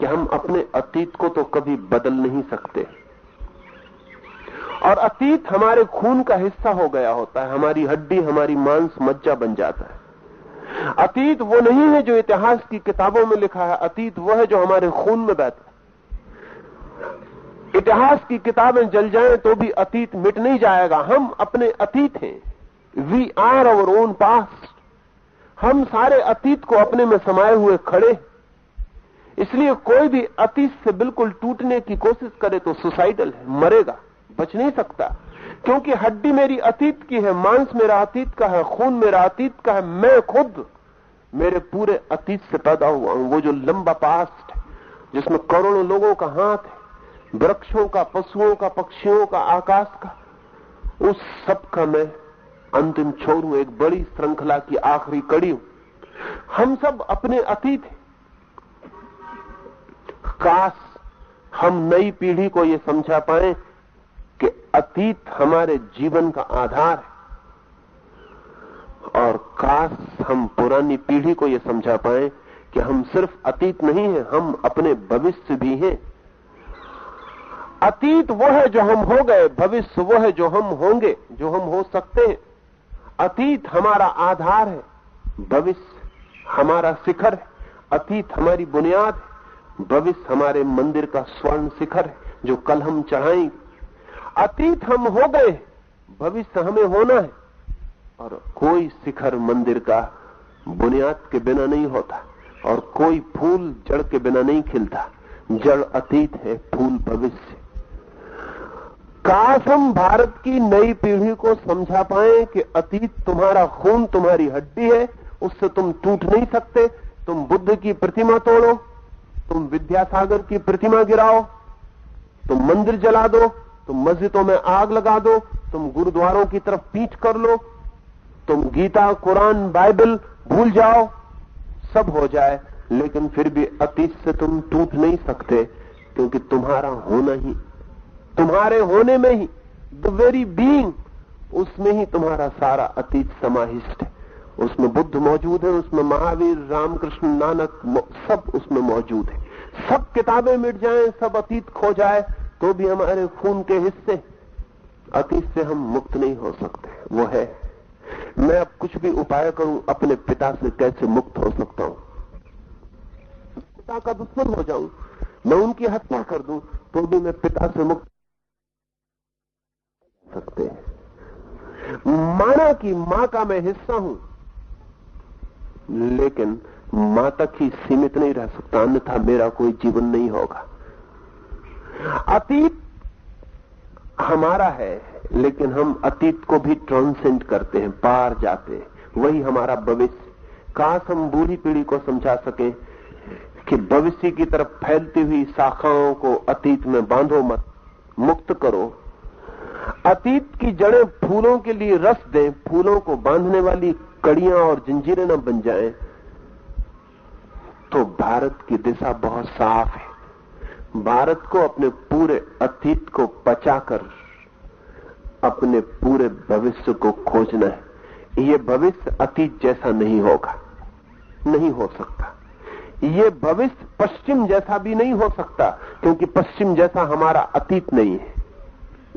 कि हम अपने अतीत को तो कभी बदल नहीं सकते। और अतीत हमारे खून का हिस्सा हो गया होता है, हमारी हड्डी, हमारी मांस, मज्जा बन जाता है। अतीत वो नहीं है जो इतिहास की किताबों में लिखा है, अतीत वो है जो हमारे खून में बहता है। इतिहास की किताबें जल जाएँ तो भी अतीत मिट नहीं जाएगा। हम अपने अतीत हैं। We are our own past हम सारे अतीत को अपने में समाये हुए खड़े इसलिए कोई भी अतीत से बिल्कुल टूटने की कोशिश करे तो सुसाइडल है, मरेगा, बच नहीं सकता। क्योंकि हड्डी मेरी अतीत की है, मांस मेरा अतीत का है, खून मेरा अतीत का है, मैं खुद मेरे पूरे अतीत से पैदा हुआ हूँ। वो जो लंबा पास्ट है, जिसमें करोड़ों लोगों का हाथ है, वृक्षों का, पशुओं का, पक्षियों का, आकाश का, उस सब का मैं अंतिम छोर हूँ एक बड़ी श्रृंखला की आखिरी कड़ी हूँ। हम सब अपने अतीत हैं। काश हम नई पीढ़ी को यह समझा पाए कि अतीत हमारे जीवन का आधार है। और काश हम पुरानी पीढ़ी को यह समझा पाए कि हम सिर्फ़ अतीत नहीं है, हम अपने भविष्य भी हैं। अतीत वो है जो हम हो गए, भविष्य वो है जो हम होंगे, जो हम हो सकते हैं। अतीत हमारा आधार है, भविष्य हमारा शिखर है, अतीत हमारी बुनियाद है, भविष्य हमारे मंदिर का स्वर्ण शिखर है, जो कल हम चढ़ाएँगे। अतीत हम हो गए भविष्य हमें होना है, और कोई शिखर मंदिर का बुनियाद के बिना नहीं होता, और कोई फूल जड़ के बिना नहीं खिलता। जड़ अतीत है, फूल भविष्य। काश हम भारत की नई पीढ़ी को समझा पाए कि अतीत तुम्हारा खून तुम्हारी हड्डी है, उससे तुम टूट नहीं सकते। तुम बुद्ध की प्रतिमा तोड़ो, तुम विद्यासागर की प्रतिमा गिराओ, तुम मंदिर जला दो, तुम मस्जिदों में आग लगा दो, तुम गुरुद्वारों की तरफ़ पीठ कर लो, तुम गीता, कुरान, बाइबल भूल जाओ, सब हो जाए, लेकिन फिर भी अतीत से तुम टूट नहीं सकते, क्योंकि तुम्हारा होना ही तुम्हारे होने में ही द वेरी बीइंग उसमें ही तुम्हारा सारा अतीत समाहिष्ट है। उसमें बुद्ध मौजूद है, उसमें महावीर, रामकृष्ण, नानक सब उसमें मौजूद है। सब किताबें मिट जाएँ, सब अतीत खो जाए तो भी हमारे खून के हिस्से, अतीत से हम मुक्त नहीं हो सकते। वो है। मैं अब कुछ भी उपाय करूँ, अपने पिता से कैसे मुक्त हो सकता हूँ? पिता का दुश्मन हो जाऊँ, मैं उनकी हत्या कर दूँ तो भी मैं पिता से मुक्त सकते हैं। माना कि माँ का मैं हिस्सा हूँ, लेकिन माँ तक ही सीमित नहीं रह सकता, अन्यथा मेरा कोई जीवन नहीं होगा। अतीत हमारा है, लेकिन हम अतीत को भी ट्रांसेंड करते हैं, पार जाते हैं। वही हमारा भविष्य। काश हम बूढ़ी पीढ़ी को समझा सके कि भविष्य की तरफ़ फैलती हुई शाखाओं को अतीत में बांधो मत, मुक्त करो। अतीत की जड़ें फूलों के लिए रस दें, फूलों को बांधने वाली कड़ियाँ और जंजीरें न बन जाएँ तो भारत की दिशा बहुत साफ़ है। भारत को अपने पूरे अतीत को पचाकर अपने पूरे भविष्य को खोजना है। ये भविष्य अतीत जैसा नहीं होगा, नहीं हो सकता। ये भविष्य पश्चिम जैसा भी नहीं हो सकता, क्योंकि पश्चिम जैसा हमारा अतीत नहीं है।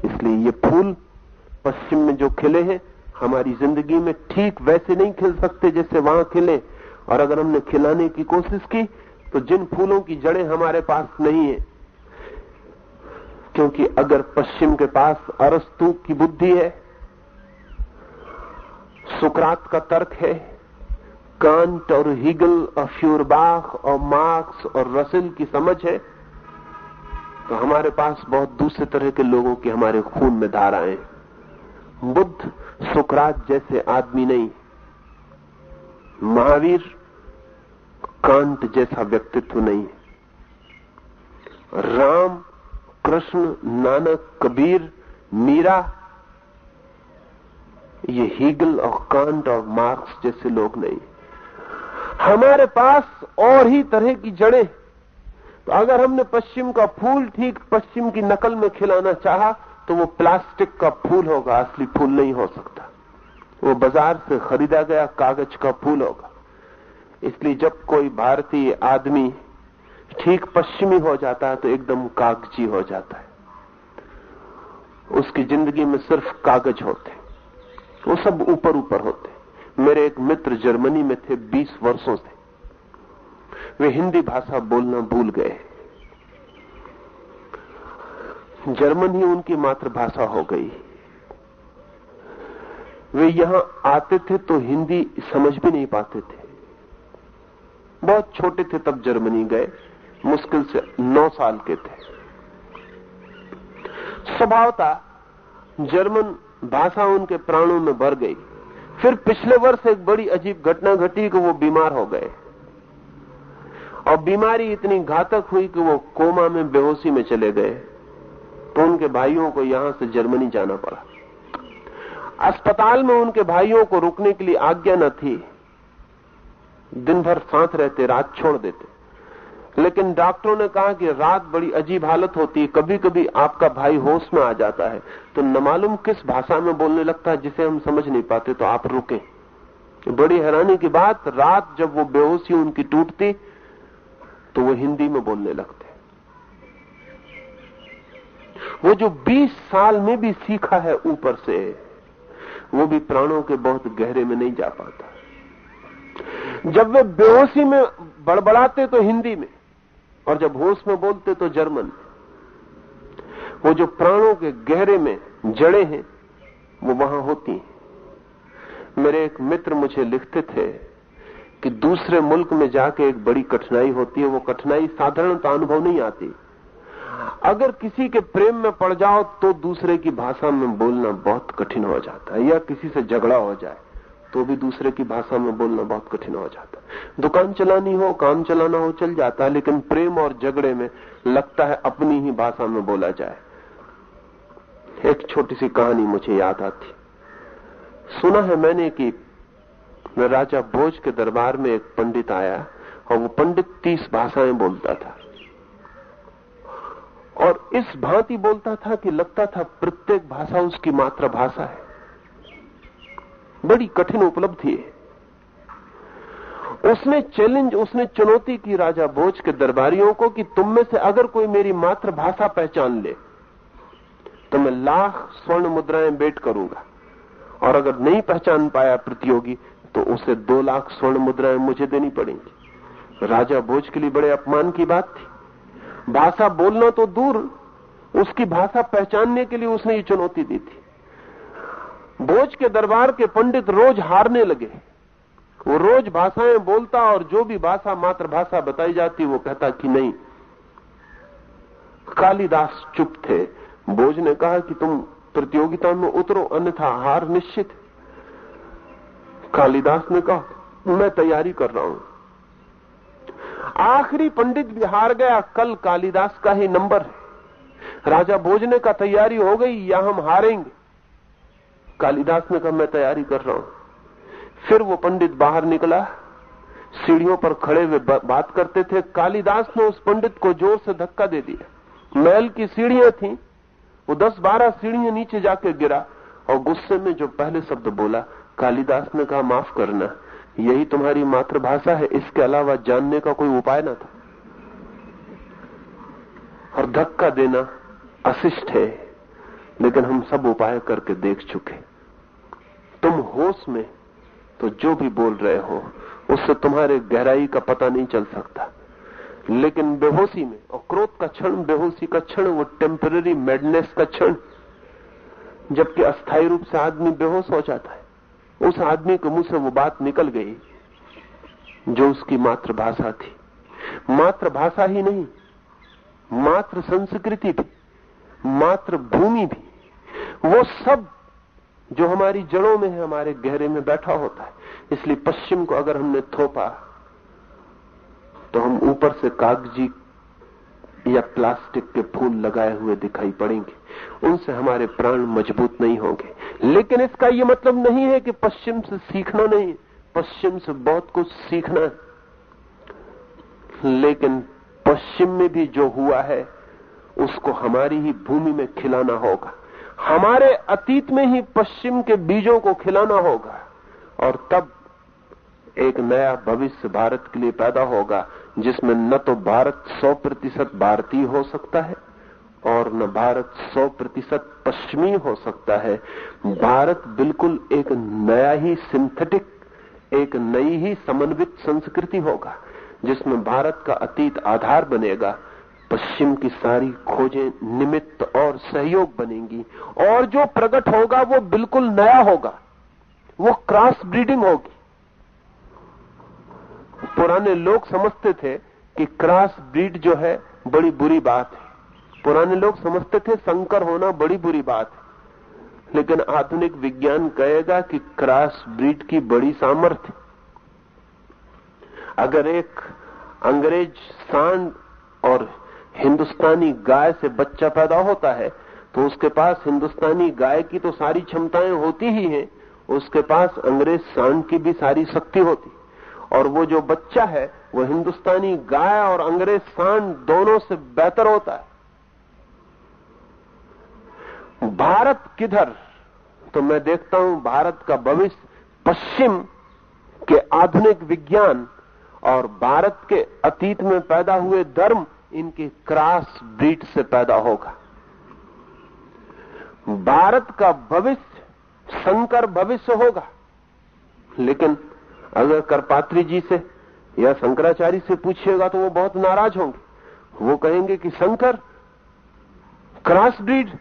इसलिए ये फूल पश्चिम में जो खिले हैं, हमारी ज़िंदगी में ठीक वैसे नहीं खिल सकते जैसे वहाँ खिले। और अगर हमने खिलाने की कोशिश की तो जिन फूलों की जड़ें हमारे पास नहीं है, क्योंकि अगर पश्चिम के पास अरस्तु की बुद्धि है, सुकरात का तर्क है, कांट और हीगल और फ्यूरबाख और मार्क्स और रसिल की समझ है तो हमारे पास बहुत दूसरे तरह के लोगों की हमारे खून में धाराएँ बुद्ध, सुकरात जैसे आदमी नहीं। महावीर कांट जैसा व्यक्तित्व नहीं। राम, कृष्ण, नानक, कबीर, मीरा, ये हीगल और कांट और मार्क्स जैसे लोग नहीं। हमारे पास और ही तरह की जड़ें। तो अगर हमने पश्चिम का फूल ठीक पश्चिम की नकल में खिलाना चाहा तो वो प्लास्टिक का फूल होगा, असली फूल नहीं हो सकता। वो बाज़ार से खरीदा गया कागज़ का फूल होगा। इसलिए जब कोई भारतीय आदमी ठीक पश्चिमी हो जाता है तो एकदम कागज़ी हो जाता है। उसकी ज़िंदगी में सिर्फ़ कागज़ होते वो सब ऊपर ऊपर होते मेरे एक मित्र जर्मनी में थे 20 वर्षों से। वे हिंदी भाषा बोलना भूल गए। जर्मन ही उनकी मातृभाषा हो गई। वे यहाँ आते थे तो हिंदी समझ भी नहीं पाते थे। बहुत छोटे थे तब जर्मनी गए, मुश्किल से नौ साल के थे। स्वभावता जर्मन भाषा उनके प्राणों में भर गई। फिर पिछले वर्ष एक बड़ी अजीब घटना घटी कि वो बीमार हो गए। और बीमारी इतनी घातक हुई कि वो कोमा में, बेहोशी में चले गए। तो उनके भाइयों को यहाँ से जर्मनी जाना पड़ा। अस्पताल में उनके भाइयों को रुकने के लिए आज्ञा न थी। दिन भर साथ रहते, रात छोड़ देते। लेकिन डॉक्टरों ने कहा कि रात बड़ी अजीब हालत होती है। कभी कभी आपका भाई होश में आ जाता है। तो न मालूम किस भाषा में बोलने लगता है, जिसे हम समझ नहीं पाते। तो आप रुके। बड़ी हैरानी की बात, रात जब वो बेहोशी उनकी टूटती तो वो हिंदी में बोलने लगते वो जो 20 साल में भी सीखा है ऊपर से, वो भी प्राणों के बहुत गहरे में नहीं जा पाता। जब वे बेहोशी में बड़बड़ाते तो हिंदी में, और जब होश में बोलते तो जर्मन वो जो प्राणों के गहरे में जड़े हैं, वो वहाँ होती हैं। मेरे एक मित्र मुझे लिखते थे कि दूसरे मुल्क में जाके एक बड़ी कठिनाई होती है, वो कठिनाई साधारणता अनुभव नहीं आती। अगर किसी के प्रेम में पड़ जाओ तो दूसरे की भाषा में बोलना बहुत कठिन हो जाता है, या किसी से झगड़ा हो जाए तो भी दूसरे की भाषा में बोलना बहुत कठिन हो जाता है। दुकान चलानी हो, काम चलाना हो, चल जाता है, लेकिन प्रेम और झगड़े में लगता है अपनी ही भाषा में बोला जाए। एक छोटी सी कहानी मुझे याद आती। सुना है मैंने कि राजा भोज के दरबार में एक पंडित आया और वो पंडित तीस भाषाएँ बोलता था। और इस भांति बोलता था कि लगता था प्रत्येक भाषा उसकी मातृभाषा है। बड़ी कठिन उपलब्धि है। उसने चैलेंज उसने चुनौती की राजा भोज के दरबारियों को कि तुम में से अगर कोई मेरी मातृभाषा पहचान ले तो मैं लाख स्वर्ण मुद्राएँ बेट करूँगा। और अगर नहीं पहचान पाया प्रतियोगी तो उसे दो लाख स्वर्ण मुद्राएँ मुझे देनी पड़ेंगी। राजा भोज के लिए बड़े अपमान की बात थी। भाषा बोलना तो दूर, उसकी भाषा पहचानने के लिए उसने ये चुनौती दी थी। भोज के दरबार के पंडित रोज हारने लगे। वो रोज भाषाएँ बोलता और जो भी भाषा मातृभाषा बताई जाती, वो कहता कि नहीं, कालिदास चुप थे। भोज ने कहा कि तुम प्रतियोगिता में उतरो, अन्यथा हार निश्चित। कालिदास ने कहा, मैं तैयारी कर रहा हूँ। आखिरी पंडित भी हार गया, कल कालिदास का ही नंबर राजा भोजने का तैयारी हो गई या हम हारेंगे। कालिदास ने कहा, मैं तैयारी कर रहा हूँ। फिर वो पंडित बाहर निकला, सीढ़ियों पर खड़े हुए बात करते थे। कालिदास ने उस पंडित को ज़ोर से धक्का दे दिया। महल की सीढ़ियाँ थी, वो दस बारह सीढ़ियाँ नीचे जाके गिरा और गुस्से में जो पहले शब्द बोला कालिदास ने कहा, माफ़ करना, यही तुम्हारी मातृभाषा है, इसके अलावा जानने का कोई उपाय ना था। और धक्का देना अशिष्ट है, लेकिन हम सब उपाय करके देख चुके। तुम होश में तो जो भी बोल रहे हो, उससे तुम्हारे गहराई का पता नहीं चल सकता। लेकिन बेहोशी में, और क्रोध का क्षण, बेहोशी का क्षण, वो टेम्पररी मेडनेस का क्षण, जबकि अस्थायी रूप से आदमी बेहोश हो जाता है। उस आदमी के मुँह से वो बात निकल गई जो उसकी मातृभाषा थी। मातृभाषा ही नहीं मात्र संस्कृति भी मातृभूमि भी। वो सब जो हमारी जड़ों में है, हमारे गहरे में बैठा होता है। इसलिए पश्चिम को अगर हमने थोपा तो हम ऊपर से कागज़ी या प्लास्टिक के फूल लगाए हुए दिखाई पड़ेंगे। उनसे हमारे प्राण मज़बूत नहीं होंगे। लेकिन इसका यह मतलब नहीं है कि पश्चिम से सीखना नहीं, पश्चिम से बहुत कुछ सीखना है। लेकिन पश्चिम में भी जो हुआ है, उसको हमारी ही भूमि में खिलाना होगा। हमारे अतीत में ही पश्चिम के बीजों को खिलाना होगा। और तब एक नया भविष्य भारत के लिए पैदा होगा, जिसमें न तो भारत 100 प्रतिशत भारतीय हो सकता है और न भारत 100 प्रतिशत पश्चिमी हो सकता है। भारत बिल्कुल एक नया ही सिंथेटिक एक नई ही समन्वित संस्कृति होगा, जिसमें भारत का अतीत आधार बनेगा। पश्चिम की सारी खोजें निमित्त और सहयोग बनेंगी, और जो प्रकट होगा वो बिल्कुल नया होगा। वो क्रॉस ब्रीडिंग होगी। पुराने लोग समझते थे कि क्रॉस ब्रीड जो है, बड़ी बुरी बात है। पुराने लोग समझते थे संकर होना बड़ी बुरी बात है। लेकिन आधुनिक विज्ञान कहेगा कि क्रॉस ब्रीड की बड़ी सामर्थ्य। अगर एक अंग्रेज़ सांड और हिंदुस्तानी गाय से बच्चा पैदा होता है तो उसके पास हिंदुस्तानी गाय की तो सारी क्षमताएँ होती ही हैं, उसके पास अंग्रेज़ सांड की भी सारी शक्ति होती। और वो जो बच्चा है, वो हिंदुस्तानी गाय और अंग्रेज़ सांड दोनों से बेहतर होता है। भारत किधर? तो मैं देखता हूँ भारत का भविष्य पश्चिम के आधुनिक विज्ञान और भारत के अतीत में पैदा हुए धर्म इनके क्रॉस ब्रीड से पैदा होगा। भारत का भविष्य, संकर भविष्य होगा। लेकिन अगर करपात्री जी से या शंकराचार्य से पूछिएगा तो वो बहुत नाराज़ होंगे। वो कहेंगे कि शंकर, क्रॉस ब्रीड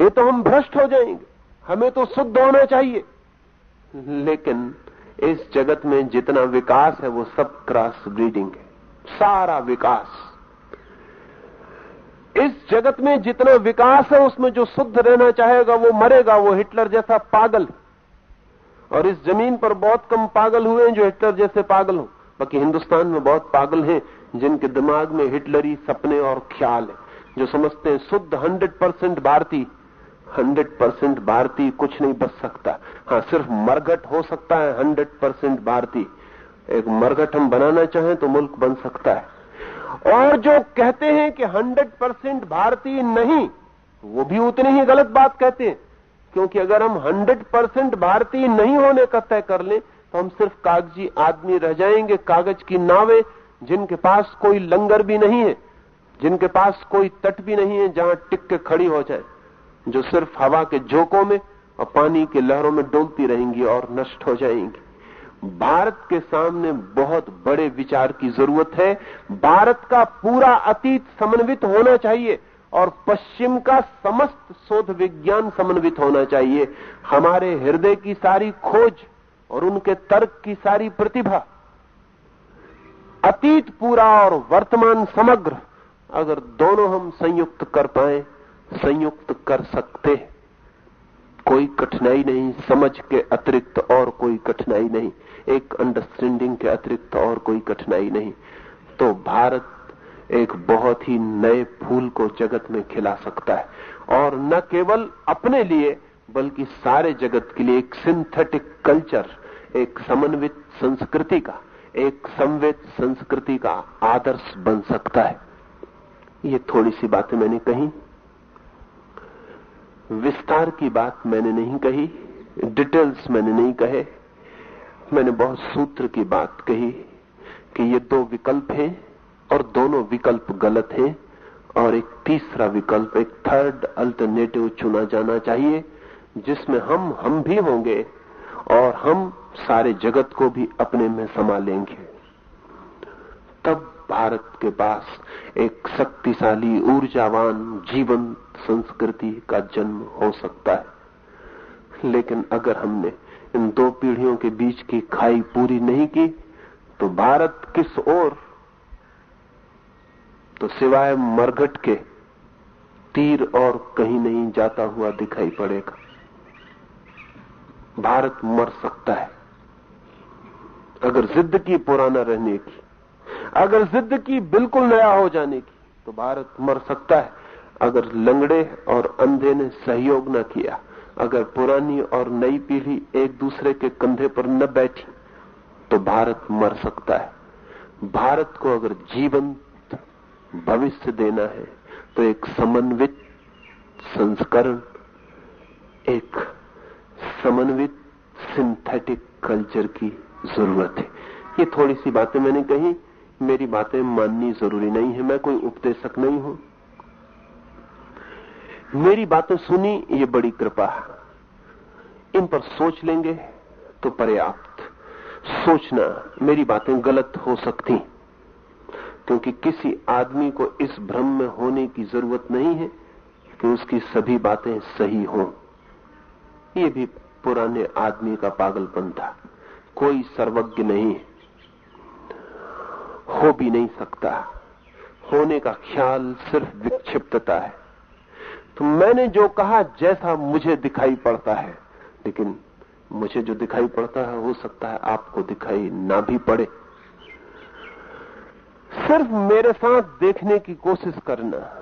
ये तो हम भ्रष्ट हो जाएँगे। हमें तो शुद्ध होना चाहिए। लेकिन इस जगत में जितना विकास है, वो सब क्रॉस ब्रीडिंग है। सारा विकास। इस जगत में जितना विकास है, उसमें जो शुद्ध रहना चाहेगा, वो मरेगा। वो हिटलर जैसा पागल और इस ज़मीन पर बहुत कम पागल हुए हैं जो हिटलर जैसे पागल हो। बाकी हिंदुस्तान में बहुत पागल हैं, जिनके दिमाग में हिटलरी सपने और ख्याल है, जो समझते हैं शुद्ध हंड्रेड परसेंट भारतीय। हंड्रेड परसेंट भारतीय कुछ नहीं बच सकता। हाँ सिर्फ़ मरघट हो सकता है हंड्रेड परसेंट भारतीय। एक मरघट हम बनाना चाहें तो मुल्क बन सकता है। और जो कहते हैं कि हंड्रेड परसेंट भारतीय नहीं, वो भी उतनी ही गलत बात कहते हैं। क्योंकि अगर हम हंड्रेड परसेंट भारतीय नहीं होने का तय कर लें तो हम सिर्फ़ कागज़ी आदमी रह जाएँगे, कागज़ की नावें, जिनके पास कोई लंगर भी नहीं है, जिनके पास कोई तट भी नहीं है, जहाँ टिक के खड़ी हो जाए। जो सिर्फ़ हवा के झोंकों में और पानी के लहरों में डोलती रहेंगी और नष्ट हो जाएँगी। भारत के सामने बहुत बड़े विचार की ज़रूरत है। भारत का पूरा अतीत समन्वित होना चाहिए और पश्चिम का समस्त शोध विज्ञान समन्वित होना चाहिए। हमारे हृदय की सारी खोज और उनके तर्क की सारी प्रतिभा। अतीत पूरा और वर्तमान समग्र अगर दोनों हम संयुक्त कर पाए संयुक्त कर सकते कोई कठिनाई नहीं, समझ के अतिरिक्त और कोई कठिनाई नहीं, एक अंडरस्टैंडिंग के अतिरिक्त और कोई कठिनाई नहीं। तो भारत एक बहुत ही नए फूल को जगत में खिला सकता है। और न केवल अपने लिए, बल्कि सारे जगत के लिए एक सिंथेटिक कल्चर एक समन्वित संस्कृति का, एक संवेद संस्कृति का आदर्श बन सकता है। ये थोड़ी सी बातें मैंने कही विस्तार की बात मैंने नहीं कही डिटेल्स मैंने नहीं कहे। मैंने बहुत सूत्र की बात कही कि ये दो विकल्प हैं और दोनों विकल्प गलत हैं और एक तीसरा विकल्प, एक थर्ड अल्टरनेटिव चुना जाना चाहिए, जिसमें हम हम भी होंगे और हम सारे जगत को भी अपने में संभालेंगे। तब भारत के पास एक शक्तिशाली, ऊर्जावान जीवन संस्कृति का जन्म हो सकता है। लेकिन अगर हमने इन दो पीढ़ियों के बीच की खाई पूरी नहीं की तो भारत किस ओर? तो सिवाय मरघट के तीर और कहीं नहीं जाता हुआ दिखाई पड़ेगा। भारत मर सकता है। अगर जिद की पुराना रहने की अगर जिद की बिल्कुल नया हो जाने की तो भारत मर सकता है। अगर लंगड़े और अंधे ने सहयोग न किया, अगर पुरानी और नई पीढ़ी एक दूसरे के कंधे पर न बैठी तो भारत मर सकता है। भारत को अगर जीवन भविष्य देना है तो एक समन्वित संस्करण, एक समन्वित सिंथेटिक कल्चर की ज़रूरत है। ये थोड़ी सी बातें मैंने कही मेरी बातें माननी ज़रूरी नहीं है, मैं कोई उपदेशक नहीं हूँ। मेरी बातें सुनी, ये बड़ी कृपा है। इन पर सोच लेंगे तो पर्याप्त। सोचना मेरी बातें गलत हो सकती, क्योंकि किसी आदमी को इस भ्रम में होने की ज़रूरत नहीं है कि उसकी सभी बातें सही हों। ये भी पुराने आदमी का पागलपन था, कोई सर्वज्ञ नहीं हो। भी नहीं सकता। होने का ख्याल सिर्फ़ विक्षिप्तता है। तो मैंने जो कहा, जैसा मुझे दिखाई पड़ता है, लेकिन मुझे जो दिखाई पड़ता है, हो सकता है आपको दिखाई ना भी पड़े। सिर्फ़ मेरे साथ देखने की कोशिश करना।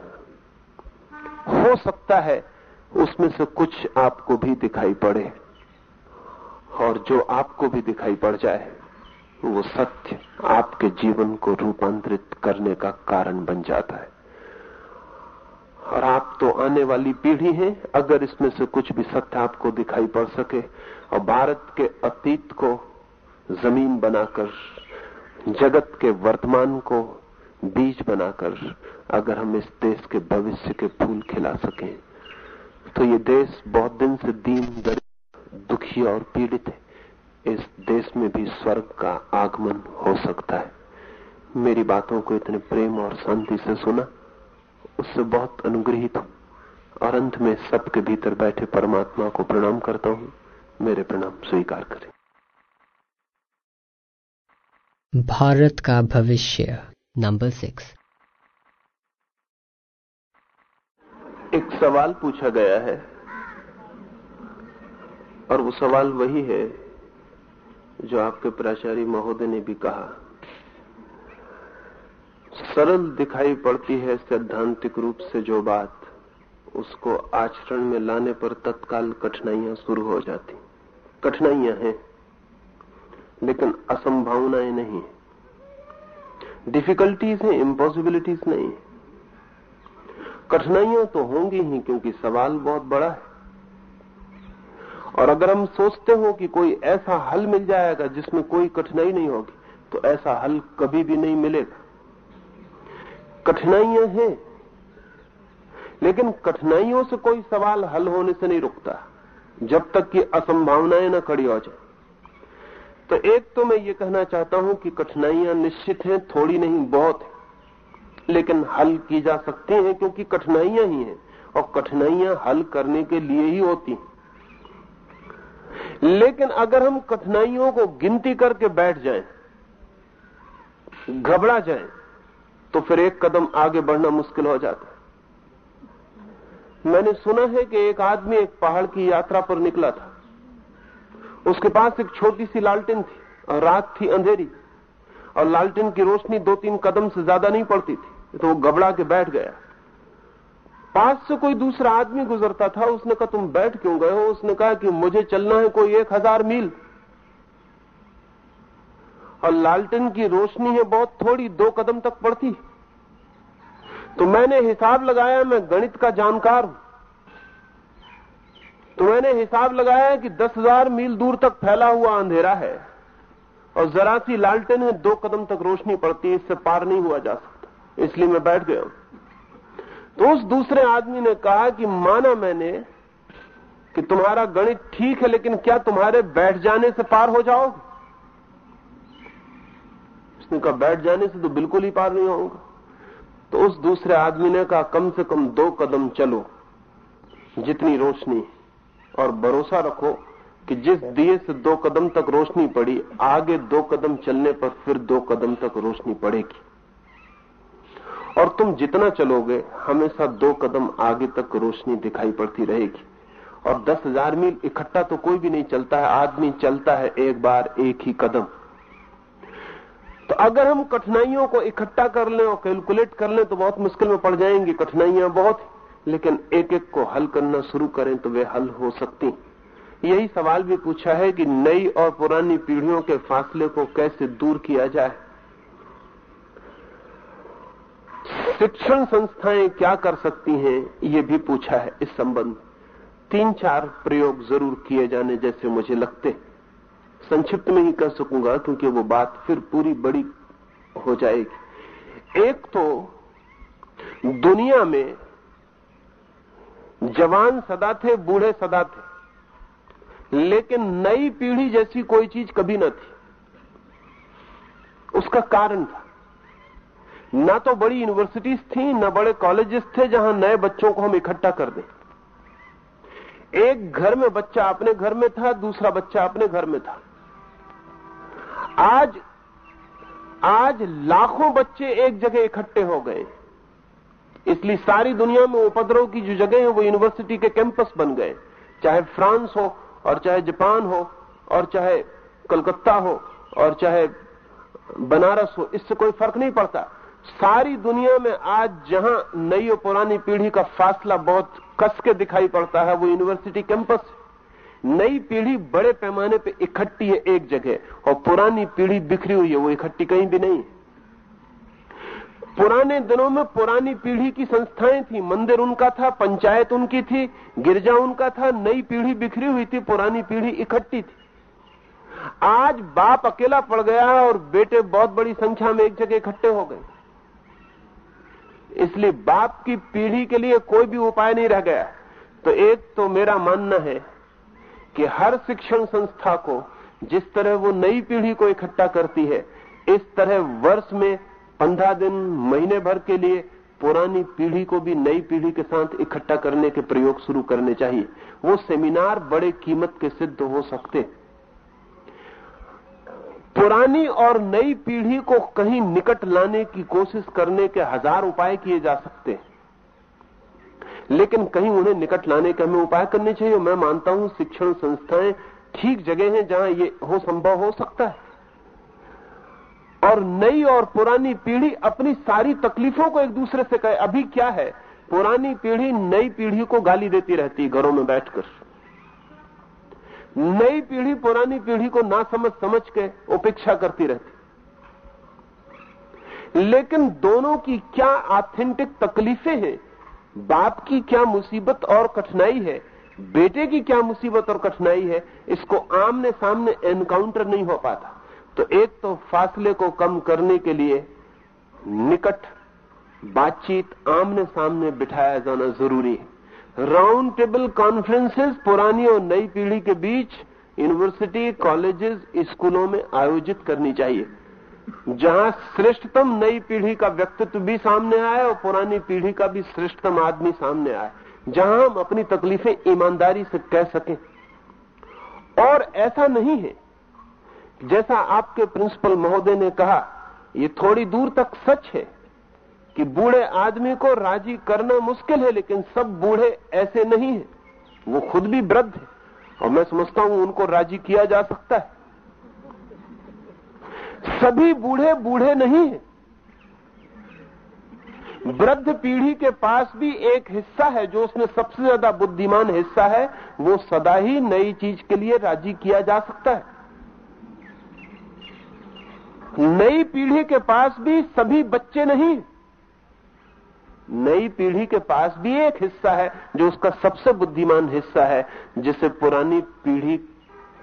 हो सकता है उसमें से कुछ आपको भी दिखाई पड़े, और जो आपको भी दिखाई पड़ जाए वो सत्य आपके जीवन को रूपांतरित करने का कारण बन जाता है। और आप तो आने वाली पीढ़ी हैं, अगर इसमें से कुछ भी सत्य आपको दिखाई पड़ सके, और भारत के अतीत को ज़मीन बनाकर, जगत के वर्तमान को बीज बनाकर, अगर हम इस देश के भविष्य के फूल खिला सकें तो ये देश बहुत दिन से दीन, दरिद्र, दुखी और पीड़ित है। इस देश में भी स्वर्ग का आगमन हो सकता है। मेरी बातों को इतने प्रेम और शांति से सुना उससे बहुत अनुग्रहित हूँ और अंत में सबके भीतर बैठे परमात्मा को प्रणाम करता हूँ। मेरे प्रणाम स्वीकार करें। भारत का भविष्य नंबर सिक्स। एक सवाल पूछा गया है और वो सवाल वही है जो आपके प्राचार्य महोदय ने भी कहा। सरल दिखाई पड़ती है सैद्धांतिक रूप से जो बात, उसको आचरण में लाने पर तत्काल कठिनाइयाँ शुरू हो जाती। कठिनाइयाँ हैं, लेकिन असंभावनाएँ नहीं डिफिकल्टीज हैं इम्पॉसिबिलिटीज नहीं कठिनाइयाँ तो होंगी ही, क्योंकि सवाल बहुत बड़ा है। और अगर हम सोचते हो कि कोई ऐसा हल मिल जाएगा जिसमें कोई कठिनाई नहीं होगी तो ऐसा हल कभी भी नहीं मिलेगा। कठिनाइयाँ हैं, लेकिन कठिनाइयों से कोई सवाल हल होने से नहीं रुकता, जब तक कि असंभावनाएँ न खड़ी हो जाए। तो एक तो मैं ये कहना चाहता हूँ कि कठिनाइयाँ निश्चित हैं, थोड़ी नहीं, बहुत है, लेकिन हल की जा सकती हैं, क्योंकि कठिनाइयाँ ही हैं, और कठिनाइयाँ हल करने के लिए ही होती हैं। लेकिन अगर हम कठिनाइयों को गिनती करके बैठ जाएँ, घबरा जाएँ, तो फिर एक कदम आगे बढ़ना मुश्किल हो जाता है। मैंने सुना है कि एक आदमी एक पहाड़ की यात्रा पर निकला था। उसके पास एक छोटी सी लालटेन थी और रात थी अंधेरी और लालटेन की रोशनी दो तीन कदम से ज़्यादा नहीं पड़ती थी तो वो घबरा के बैठ गया। पास से कोई दूसरा आदमी गुजरता था, उसने कहा, तुम बैठ क्यों गए हो? उसने कहा कि मुझे चलना है कोई एक हज़ार मील। और लालटेन की रोशनी है बहुत थोड़ी, दो कदम तक पड़ती। तो मैंने हिसाब लगाया, मैं गणित का जानकार हूँ। तो मैंने हिसाब लगाया कि दस हज़ार मील दूर तक फैला हुआ अंधेरा है, और जरा सी लालटेन है, दो कदम तक रोशनी पड़ती है, इससे पार नहीं हुआ जा सकता। इसलिए मैं बैठ गया हूँ। तो उस दूसरे आदमी ने कहा कि माना मैंने कि तुम्हारा गणित ठीक है, लेकिन क्या तुम्हारे बैठ जाने से पार हो जाओगे? उसने कहा, बैठ जाने से तो बिल्कुल ही पार नहीं होगा तो उस दूसरे आदमी ने कहा, कम से कम दो कदम चलो, जितनी रोशनी और भरोसा रखो कि जिस दिए से दो कदम तक रोशनी पड़ी, आगे दो कदम चलने पर फिर दो कदम तक रोशनी पड़ेगी। और तुम जितना चलोगे, हमेशा दो कदम आगे तक रोशनी दिखाई पड़ती रहेगी। और दस हज़ार मील इकट्ठा तो कोई भी नहीं चलता है, आदमी चलता है एक बार एक ही कदम। तो अगर हम कठिनाइयों को इकट्ठा कर लें और कैलकुलेट कर लें तो बहुत मुश्किल में पड़ जाएँगी कठिनाइयाँ बहुत। लेकिन एक एक को हल करना शुरू करें तो वे हल हो सकती यही सवाल भी पूछा है कि नई और पुरानी पीढ़ियों के फासले को कैसे दूर किया जाए। शिक्षण संस्थाएँ क्या कर सकती हैं, ये भी पूछा है इस संबंध। तीन चार प्रयोग ज़रूर किए जाने जैसे मुझे लगते संक्षिप्त में ही कर सकूँगा, क्योंकि वो बात फिर पूरी बड़ी हो जाएगी। एक तो दुनिया में जवान सदा थे, बूढ़े सदा थे, लेकिन नई पीढ़ी जैसी कोई चीज़ कभी न थी। उसका कारण था। ना तो बड़ी यूनिवर्सिटीज थी, न बड़े कॉलेजेस थे जहाँ नए बच्चों को हम इकट्ठा कर दें। एक घर में बच्चा अपने घर में था, दूसरा बच्चा अपने घर में था। आज आज लाखों बच्चे एक जगह इकट्ठे हो गए। इसलिए सारी दुनिया में उपद्रव की जो जगह है, वो यूनिवर्सिटी के कैंपस बन गए। चाहे फ्रांस हो, और चाहे जापान हो, और चाहे कलकत्ता हो, और चाहे बनारस हो, इससे कोई फ़र्क नहीं पड़ता। सारी दुनिया में आज जहाँ नई और पुरानी पीढ़ी का फासला बहुत कस के दिखाई पड़ता है, वो यूनिवर्सिटी कैंपस नई पीढ़ी बड़े पैमाने पे इकट्ठी है एक जगह, और पुरानी पीढ़ी बिखरी हुई है, वो इकट्ठी कहीं भी नहीं पुराने दिनों में पुरानी पीढ़ी की संस्थाएँ थी, मंदिर उनका था, पंचायत उनकी थी, गिरजा उनका था, नई पीढ़ी बिखरी हुई थी, पुरानी पीढ़ी इकट्ठी थी। आज बाप अकेला पड़ गया और बेटे बहुत बड़ी संख्या में एक जगह इकट्ठे हो गए। इसलिए बाप की पीढ़ी के लिए कोई भी उपाय नहीं रह गया। तो एक तो मेरा मानना है कि हर शिक्षण संस्था को जिस तरह वो नई पीढ़ी को इकट्ठा करती है, इस तरह वर्ष में पंद्रह दिन महीने भर के लिए पुरानी पीढ़ी को भी नई पीढ़ी के साथ इकट्ठा करने के प्रयोग शुरू करने चाहिए। वो सेमिनार बड़े कीमत के सिद्ध हो सकते हैं। पुरानी और नई पीढ़ी को कहीं निकट लाने की कोशिश करने के हज़ार उपाय किए जा सकते हैं। लेकिन कहीं उन्हें निकट लाने के हमें उपाय करने चाहिए। मैं मानता हूँ शिक्षण संस्थाएँ ठीक जगह हैं जहाँ ये हो संभव हो सकता है। और नई और पुरानी पीढ़ी अपनी सारी तकलीफों को एक दूसरे से कहे, अभी क्या है? पुरानी पीढ़ी नई पीढ़ी को गाली देती रहती घरों में बैठकर। नई पीढ़ी पुरानी पीढ़ी को ना समझ समझ के उपेक्षा करती रहती। लेकिन दोनों की क्या ऑथेंटिक तकलीफें हैं? बाप की क्या मुसीबत और कठिनाई है? बेटे की क्या मुसीबत और कठिनाई है? इसको आमने सामने एनकाउंटर नहीं हो पाता। तो एक तो फासले को कम करने के लिए निकट बातचीत आमने सामने बिठाया जाना ज़रूरी है। राउंड टेबल कॉन्फ्रेंसेस पुरानी और नई पीढ़ी के बीच यूनिवर्सिटी कॉलेजेस स्कूलों में आयोजित करनी चाहिए। जहाँ श्रेष्ठतम नई पीढ़ी का व्यक्तित्व भी सामने आए और पुरानी पीढ़ी का भी श्रेष्ठतम आदमी सामने आए, जहाँ हम अपनी तकलीफें ईमानदारी से कह सकें। और ऐसा नहीं है, जैसा आपके प्रिंसिपल महोदय ने कहा, ये थोड़ी दूर तक सच है। कि बूढ़े आदमी को राज़ी करना मुश्किल है, लेकिन सब बूढ़े ऐसे नहीं है। वो खुद भी वृद्ध है। और मैं समझता हूँ उनको राज़ी किया जा सकता है। सभी बूढ़े बूढ़े नहीं है। वृद्ध पीढ़ी के पास भी एक हिस्सा है, जो उसमें सबसे ज़्यादा बुद्धिमान हिस्सा है, वो सदा ही नई चीज़ के लिए राज़ी किया जा सकता है। नई पीढ़ी के पास भी सभी बच्चे नहीं नई पीढ़ी के पास भी एक हिस्सा है, जो उसका सबसे बुद्धिमान हिस्सा है, जिसे पुरानी पीढ़ी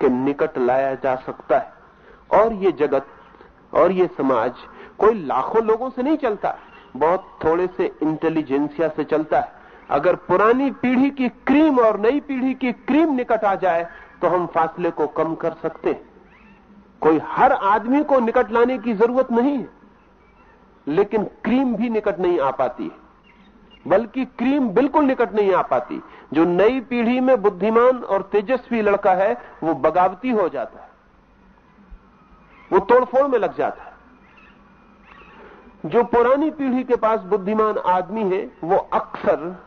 के निकट लाया जा सकता है। और ये जगत, और ये समाज कोई लाखों लोगों से नहीं चलता, बहुत थोड़े से इंटेलिजेंसिया से चलता है। अगर पुरानी पीढ़ी की क्रीम और नई पीढ़ी की क्रीम निकट आ जाए तो हम फासले को कम कर सकते हैं। कोई हर आदमी को निकट लाने की ज़रूरत नहीं है, लेकिन क्रीम भी निकट नहीं आ पाती है। बल्कि क्रीम बिल्कुल निकट नहीं आ पाती। जो नई पीढ़ी में बुद्धिमान और तेजस्वी लड़का है, वो बगावती हो जाता है। वो तोड़फोड़ में लग जाता है। जो पुरानी पीढ़ी के पास बुद्धिमान आदमी है, वो अक्सर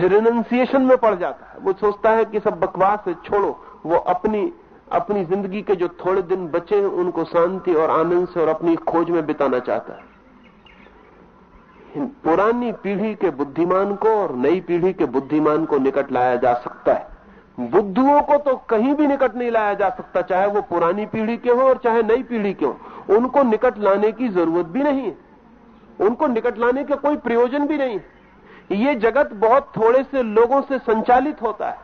रिनंसिएशन में पड़ जाता है। वो सोचता है कि सब बकवास है, छोड़ो। वो अपनी अपनी ज़िंदगी के जो थोड़े दिन बचे हैं, उनको शांति और आनंद से और अपनी खोज में बिताना चाहता है। पुरानी पीढ़ी के बुद्धिमान को और नई पीढ़ी के बुद्धिमान को निकट लाया जा सकता है। बुद्धुओं को तो कहीं भी निकट नहीं लाया जा सकता, चाहे वो पुरानी पीढ़ी के हो और चाहे नई पीढ़ी के हो। उनको निकट लाने की ज़रूरत भी नहीं है। उनको निकट लाने का कोई प्रयोजन भी नहीं ये जगत बहुत थोड़े से लोगों से संचालित होता है।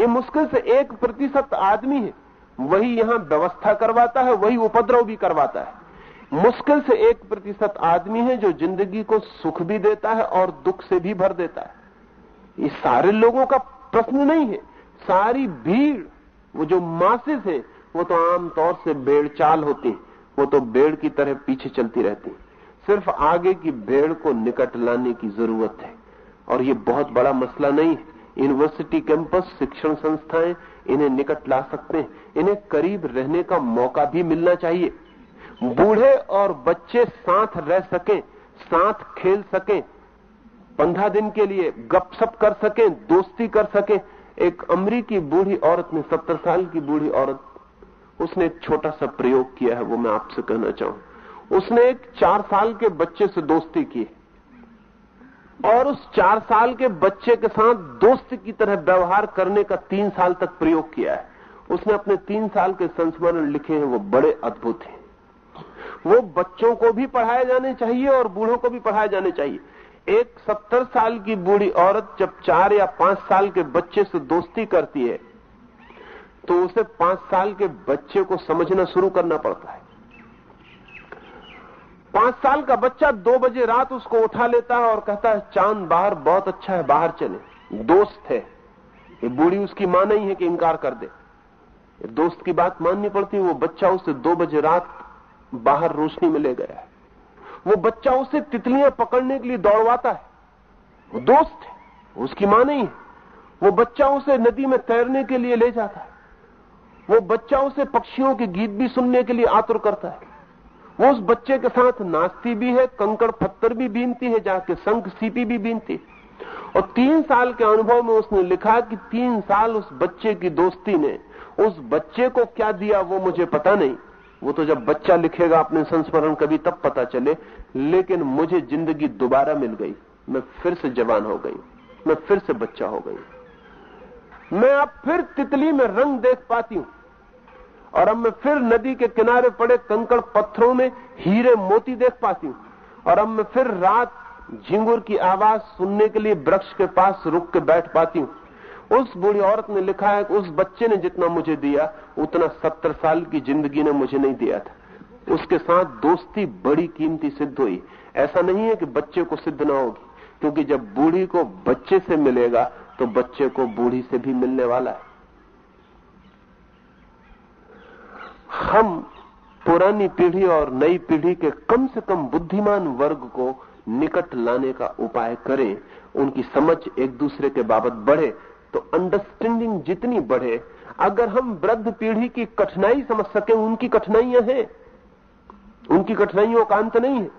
ये मुश्किल से एक प्रतिशत आदमी है। वही यहाँ व्यवस्था करवाता है, वही उपद्रव भी करवाता है। मुश्किल से एक प्रतिशत आदमी है जो ज़िंदगी को सुख भी देता है और दुख से भी भर देता है। ये सारे लोगों का प्रश्न नहीं है। सारी भीड़, वो जो मासिस है, वो तो आमतौर से भेड़ चाल होती है। वो तो बेड़ की तरह पीछे चलती रहती है। सिर्फ़ आगे की भेड़ को निकट लाने की ज़रूरत है। और ये बहुत बड़ा मसला नहीं है। यूनिवर्सिटी कैंपस, शिक्षण संस्थाएँ इन्हें निकट ला सकते हैं। इन्हें करीब रहने का मौका भी मिलना चाहिए। बूढ़े और बच्चे साथ रह सकें, साथ खेल सकें, पंद्रह दिन के लिए गपशप कर सकें, दोस्ती कर सकें। एक अमरीकी बूढ़ी औरत ने सत्तर साल की बूढ़ी औरत, उसने एक छोटा सा प्रयोग किया है, वो मैं आपसे कहना चाहूँ। उसने एक चार साल के बच्चे से दोस्ती की और उस चार साल के बच्चे के साथ दोस्त की तरह व्यवहार करने का तीन साल तक प्रयोग किया है। उसने अपने तीन साल के संस्मरण लिखे हैं, वो बड़े अद्भुत हैं। वो बच्चों को भी पढ़ाए जाने चाहिए और बूढ़ों को भी पढ़ाए जाने चाहिए। एक सत्तर साल की बूढ़ी औरत जब चार या पाँच साल के बच्चे से दोस्ती करती है तो उसे पाँच साल के बच्चे को समझना शुरू करना पड़ता है। पाँच साल का बच्चा दो बजे रात उसको उठा लेता है और कहता है, चाँद बाहर बहुत अच्छा है, बाहर चले। दोस्त है। ये बूढ़ी उसकी माँ नहीं है कि इंकार कर दे। दोस्त की बात माननी पड़ती है, वो बच्चा उसे दो बजे रात बाहर रोशनी में ले गया है। वो बच्चा उसे तितलियाँ पकड़ने के लिए दौड़वाता है। वो दोस्त है उसकी माँ नहीं है। वो बच्चा उसे नदी में तैरने के लिए ले जाता है। वो बच्चा उसे पक्षियों के गीत भी सुनने के लिए आतुर करता है। वो उस बच्चे के साथ नाचती भी है, कंकड़ पत्थर भी बीनती है, जाके शंख सीपी भी बीनती है। और तीन साल के अनुभव में उसने लिखा कि तीन साल उस बच्चे की दोस्ती ने उस बच्चे को क्या दिया वो मुझे पता नहीं। वो तो जब बच्चा लिखेगा अपने संस्मरण कभी तब पता चले, लेकिन मुझे ज़िंदगी दोबारा मिल गई। मैं फिर से जवान हो गई। मैं फिर से बच्चा हो गई। मैं अब फिर तितली में रंग देख पाती हूँ। और अब मैं फिर नदी के किनारे पड़े कंकड़ पत्थरों में हीरे मोती देख पाती हूँ। और अब मैं फिर रात झिंगुर की आवाज़ सुनने के लिए वृक्ष के पास रुक के बैठ पाती हूँ। उस बूढ़ी औरत ने लिखा है कि उस बच्चे ने जितना मुझे दिया, उतना सत्तर साल की ज़िंदगी ने मुझे नहीं दिया था। उसके साथ दोस्ती बड़ी कीमती सिद्ध हुई। ऐसा नहीं है कि बच्चे को सिद्ध ना होगी, क्योंकि जब बूढ़ी को बच्चे से मिलेगा तो बच्चे को बूढ़ी से भी मिलने वाला है। हम पुरानी पीढ़ी और नई पीढ़ी के कम से कम बुद्धिमान वर्ग को निकट लाने का उपाय करें, उनकी समझ एक दूसरे के बाबत बढ़े तो अंडरस्टैंडिंग जितनी बढ़े, अगर हम वृद्ध पीढ़ी की कठिनाई समझ सके, उनकी कठिनाइयाँ हैं। उनकी कठिनाइयों का अंत नहीं है।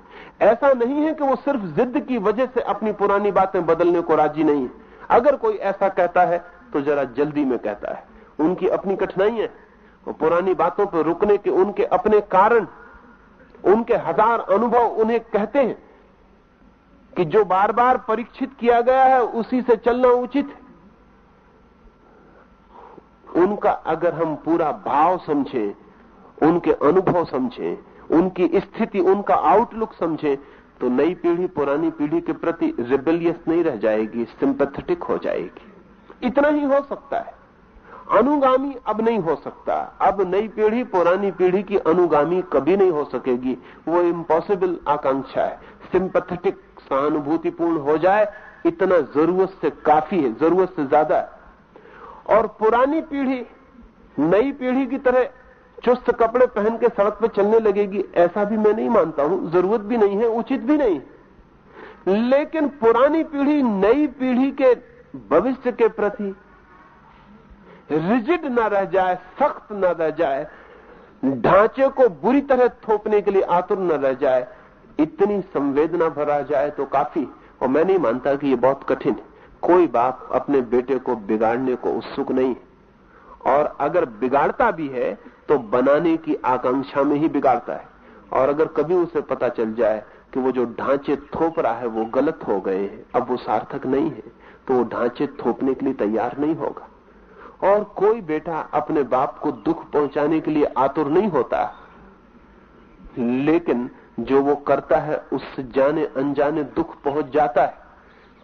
ऐसा नहीं है कि वो सिर्फ़ जिद की वजह से अपनी पुरानी बातें बदलने को राज़ी नहीं है। अगर कोई ऐसा कहता है तो जरा जल्दी में कहता है। उनकी अपनी कठिनाइयाँ वो पुरानी बातों पर रुकने के उनके अपने कारण, उनके हज़ार अनुभव उन्हें कहते हैं कि जो बार बार परीक्षित किया गया है, उसी से चलना उचित है। उनका अगर हम पूरा भाव समझें, उनके अनुभव समझें, उनकी स्थिति, उनका आउटलुक समझें तो नई पीढ़ी, पुरानी पीढ़ी के प्रति रिबेलियस नहीं रह जाएगी सिंपैथेटिक हो जाएगी। इतना ही हो सकता है। अनुगामी अब नहीं हो सकता। अब नई पीढ़ी, पुरानी पीढ़ी की अनुगामी कभी नहीं हो सकेगी। वो इम्पॉसिबल आकांक्षा है। सिंपैथेटिक सहानुभूतिपूर्ण हो जाए, इतना ज़रूरत से काफ़ी है, ज़रूरत से ज़्यादा है। और पुरानी पीढ़ी, नई पीढ़ी की तरह चुस्त कपड़े पहन के सड़क पर चलने लगेगी, ऐसा भी मैं नहीं मानता हूँ, ज़रूरत भी नहीं है, उचित भी नहीं। लेकिन पुरानी पीढ़ी, नई पीढ़ी के भविष्य के प्रति रिजिड न रह जाए, सख्त न रह जाए, ढांचे को बुरी तरह थोपने के लिए आतुर न रह जाए, इतनी संवेदना भरा जाए तो काफ़ी, और मैं नहीं मानता कि ये बहुत कठिन है। कोई बाप अपने बेटे को बिगाड़ने को उत्सुक नहीं और अगर बिगाड़ता भी है तो बनाने की आकांक्षा में ही बिगाड़ता है। और अगर कभी उसे पता चल जाए कि वो जो ढांचे थोप रहा है, वो गलत हो गए हैं, अब वो सार्थक नहीं है तो वो ढांचे थोपने के लिए तैयार नहीं होगा। और कोई बेटा अपने बाप को दुख पहुँचाने के लिए आतुर नहीं होता। लेकिन जो वो करता है, उससे जाने अनजाने दुख पहुँच जाता है।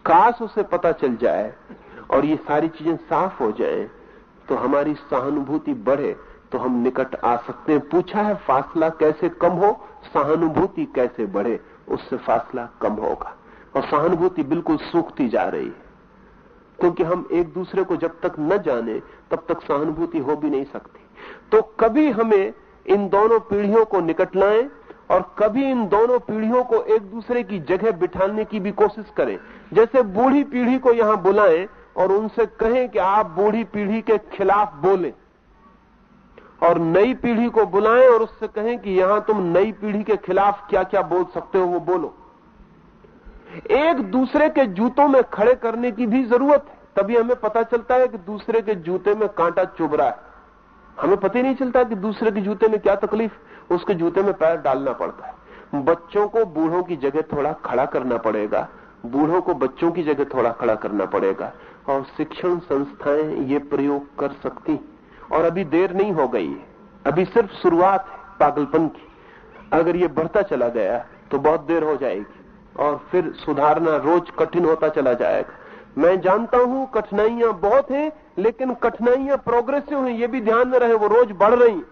काश उसे पता चल जाए और ये सारी चीज़ें साफ़ हो जाए तो हमारी सहानुभूति बढ़े तो हम निकट आ सकते हैं। पूछा है, फासला कैसे कम हो, सहानुभूति कैसे बढ़े, उससे फासला कम होगा। और सहानुभूति बिल्कुल सूखती जा रही है। क्योंकि हम एक दूसरे को जब तक न जाने, तब तक सहानुभूति हो भी नहीं सकती। तो कभी हमें इन दोनों पीढ़ियों को निकट लाएँ और कभी इन दोनों पीढ़ियों को एक दूसरे की जगह बिठाने की भी कोशिश करें। जैसे बूढ़ी पीढ़ी को यहाँ बुलाएँ और उनसे कहें कि आप बूढ़ी पीढ़ी के खिलाफ बोलें। और नई पीढ़ी को बुलाएँ और उससे कहें कि यहाँ तुम नई पीढ़ी के खिलाफ क्या क्या बोल सकते हो वो बोलो। एक दूसरे के जूतों में खड़े करने की भी ज़रूरत है। तभी हमें पता चलता है कि दूसरे के जूते में कांटा चुभ रहा है। हमें पता ही नहीं चलता कि दूसरे के जूते में क्या तकलीफ़। उसके जूते में पैर डालना पड़ता है। बच्चों को बूढ़ों की जगह थोड़ा खड़ा करना पड़ेगा। बूढ़ों को बच्चों की जगह थोड़ा खड़ा करना पड़ेगा। और शिक्षण संस्थाएँ ये प्रयोग कर सकती और अभी देर नहीं हो गई अभी सिर्फ़ शुरुआत है पागलपन की। अगर ये बढ़ता चला गया तो बहुत देर हो जाएगी। और फिर सुधारना रोज कठिन होता चला जाएगा। मैं जानता हूँ कठिनाइयाँ बहुत हैं, लेकिन कठिनाइयाँ प्रोग्रेसिव हैं, ये भी ध्यान में रहे, वो रोज बढ़ रही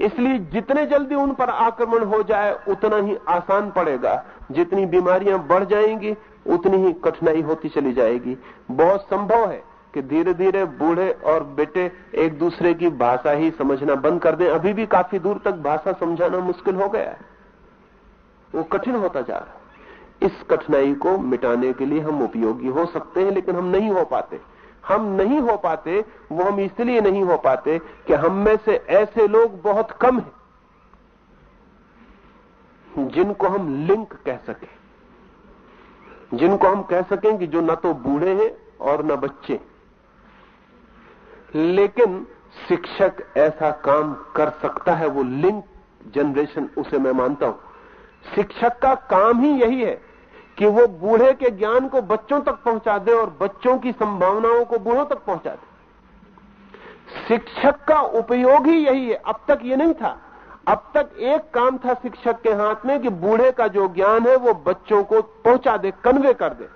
इसलिए जितने जल्दी उन पर आक्रमण हो जाए, उतना ही आसान पड़ेगा। जितनी बीमारियाँ बढ़ जाएँगी, उतनी ही कठिनाई होती चली जाएगी। बहुत संभव है कि धीरे धीरे बूढ़े और बेटे एक दूसरे की भाषा ही समझना बंद कर दें। अभी भी काफ़ी दूर तक भाषा समझाना मुश्किल हो गया है। वो कठिन होता जा रहा है। इस कठिनाई को मिटाने के लिए हम उपयोगी हो सकते हैं, लेकिन हम नहीं हो पाते। हम नहीं हो पाते, वो हम इसलिए नहीं हो पाते कि हम में से ऐसे लोग बहुत कम हैं जिनको हम लिंक कह सकें। जिनको हम कह सकें कि जो न तो बूढ़े हैं और न बच्चे। लेकिन शिक्षक ऐसा काम कर सकता है, वो लिंक जनरेशन उसे मैं मानता हूँ। शिक्षक का काम ही यही है कि वो बूढ़े के ज्ञान को बच्चों तक पहुँचा दे और बच्चों की संभावनाओं को बूढ़ों तक पहुँचा दे। शिक्षक का उपयोग ही यही है। अब तक ये नहीं था। अब तक एक काम था शिक्षक के हाथ में कि बूढ़े का जो ज्ञान है वो बच्चों को पहुँचा दे कन्वे कर दे।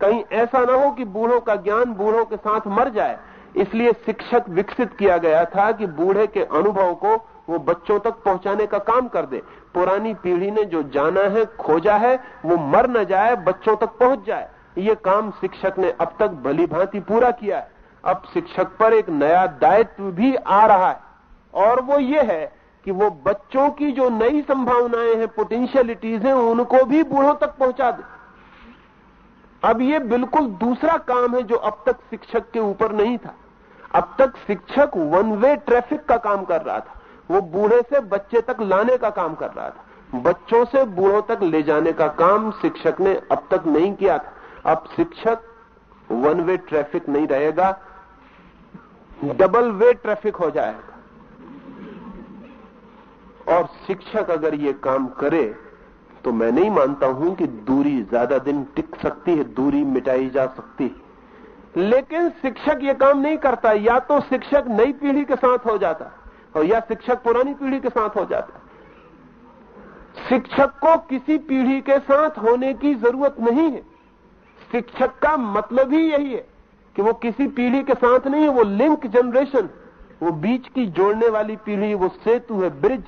कहीं ऐसा ना हो कि बूढ़ों का ज्ञान बूढ़ों के साथ मर जाए। इसलिए शिक्षक विकसित किया गया था कि बूढ़े के अनुभव को वो बच्चों तक पहुँचाने का काम कर दे। पुरानी पीढ़ी ने जो जाना है, खोजा है, वो मर न जाए, बच्चों तक पहुँच जाए। ये काम शिक्षक ने अब तक भली भांति पूरा किया है। अब शिक्षक पर एक नया दायित्व भी आ रहा है। और वो ये है कि वो बच्चों की जो नई संभावनाएँ हैं पोटेंशियलिटीज हैं, उनको भी बूढ़ों तक पहुँचा दे। अब ये बिल्कुल दूसरा काम है जो अब तक शिक्षक के ऊपर नहीं था। अब तक शिक्षक वन वे ट्रैफ़िक का काम कर रहा था। वो बूढ़े से बच्चे तक लाने का काम कर रहा था। बच्चों से बूढ़ों तक ले जाने का काम शिक्षक ने अब तक नहीं किया था। अब शिक्षक वन वे ट्रैफ़िक नहीं रहेगा डबल वे ट्रैफ़िक हो जाएगा। और शिक्षक अगर ये काम करे तो मैं नहीं मानता हूँ कि दूरी ज़्यादा दिन टिक सकती है, दूरी मिटाई जा सकती है। लेकिन शिक्षक ये काम नहीं करता, या तो शिक्षक नई पीढ़ी के साथ हो जाता। और या शिक्षक पुरानी पीढ़ी के साथ हो जाता है। शिक्षक को किसी पीढ़ी के साथ होने की ज़रूरत नहीं है। शिक्षक का मतलब ही यही है कि वो किसी पीढ़ी के साथ नहीं है, वो लिंक जनरेशन, वो बीच की जोड़ने वाली पीढ़ी, वो सेतु है, ब्रिज।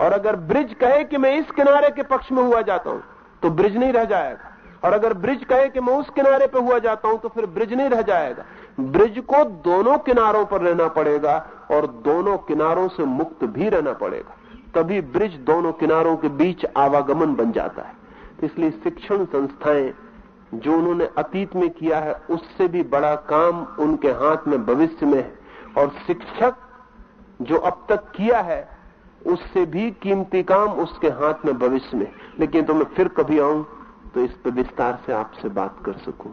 और अगर ब्रिज कहे कि मैं इस किनारे के पक्ष में हुआ जाता हूँ तो ब्रिज नहीं रह जाएगा। और अगर ब्रिज कहे कि मैं उस किनारे पे हुआ जाता हूँ तो फिर ब्रिज नहीं रह जाएगा। ब्रिज को दोनों किनारों पर रहना पड़ेगा और दोनों किनारों से मुक्त भी रहना पड़ेगा। तभी ब्रिज दोनों किनारों के बीच आवागमन बन जाता है। इसलिए शिक्षण संस्थाएँ जो उन्होंने अतीत में किया है, उससे भी बड़ा काम उनके हाथ में भविष्य में है। और शिक्षक जो अब तक किया है, उससे भी कीमती काम उसके हाथ में भविष्य में लेकिन तो मैं फिर कभी आऊँ तो इस पर विस्तार से आपसे बात कर सकूँ।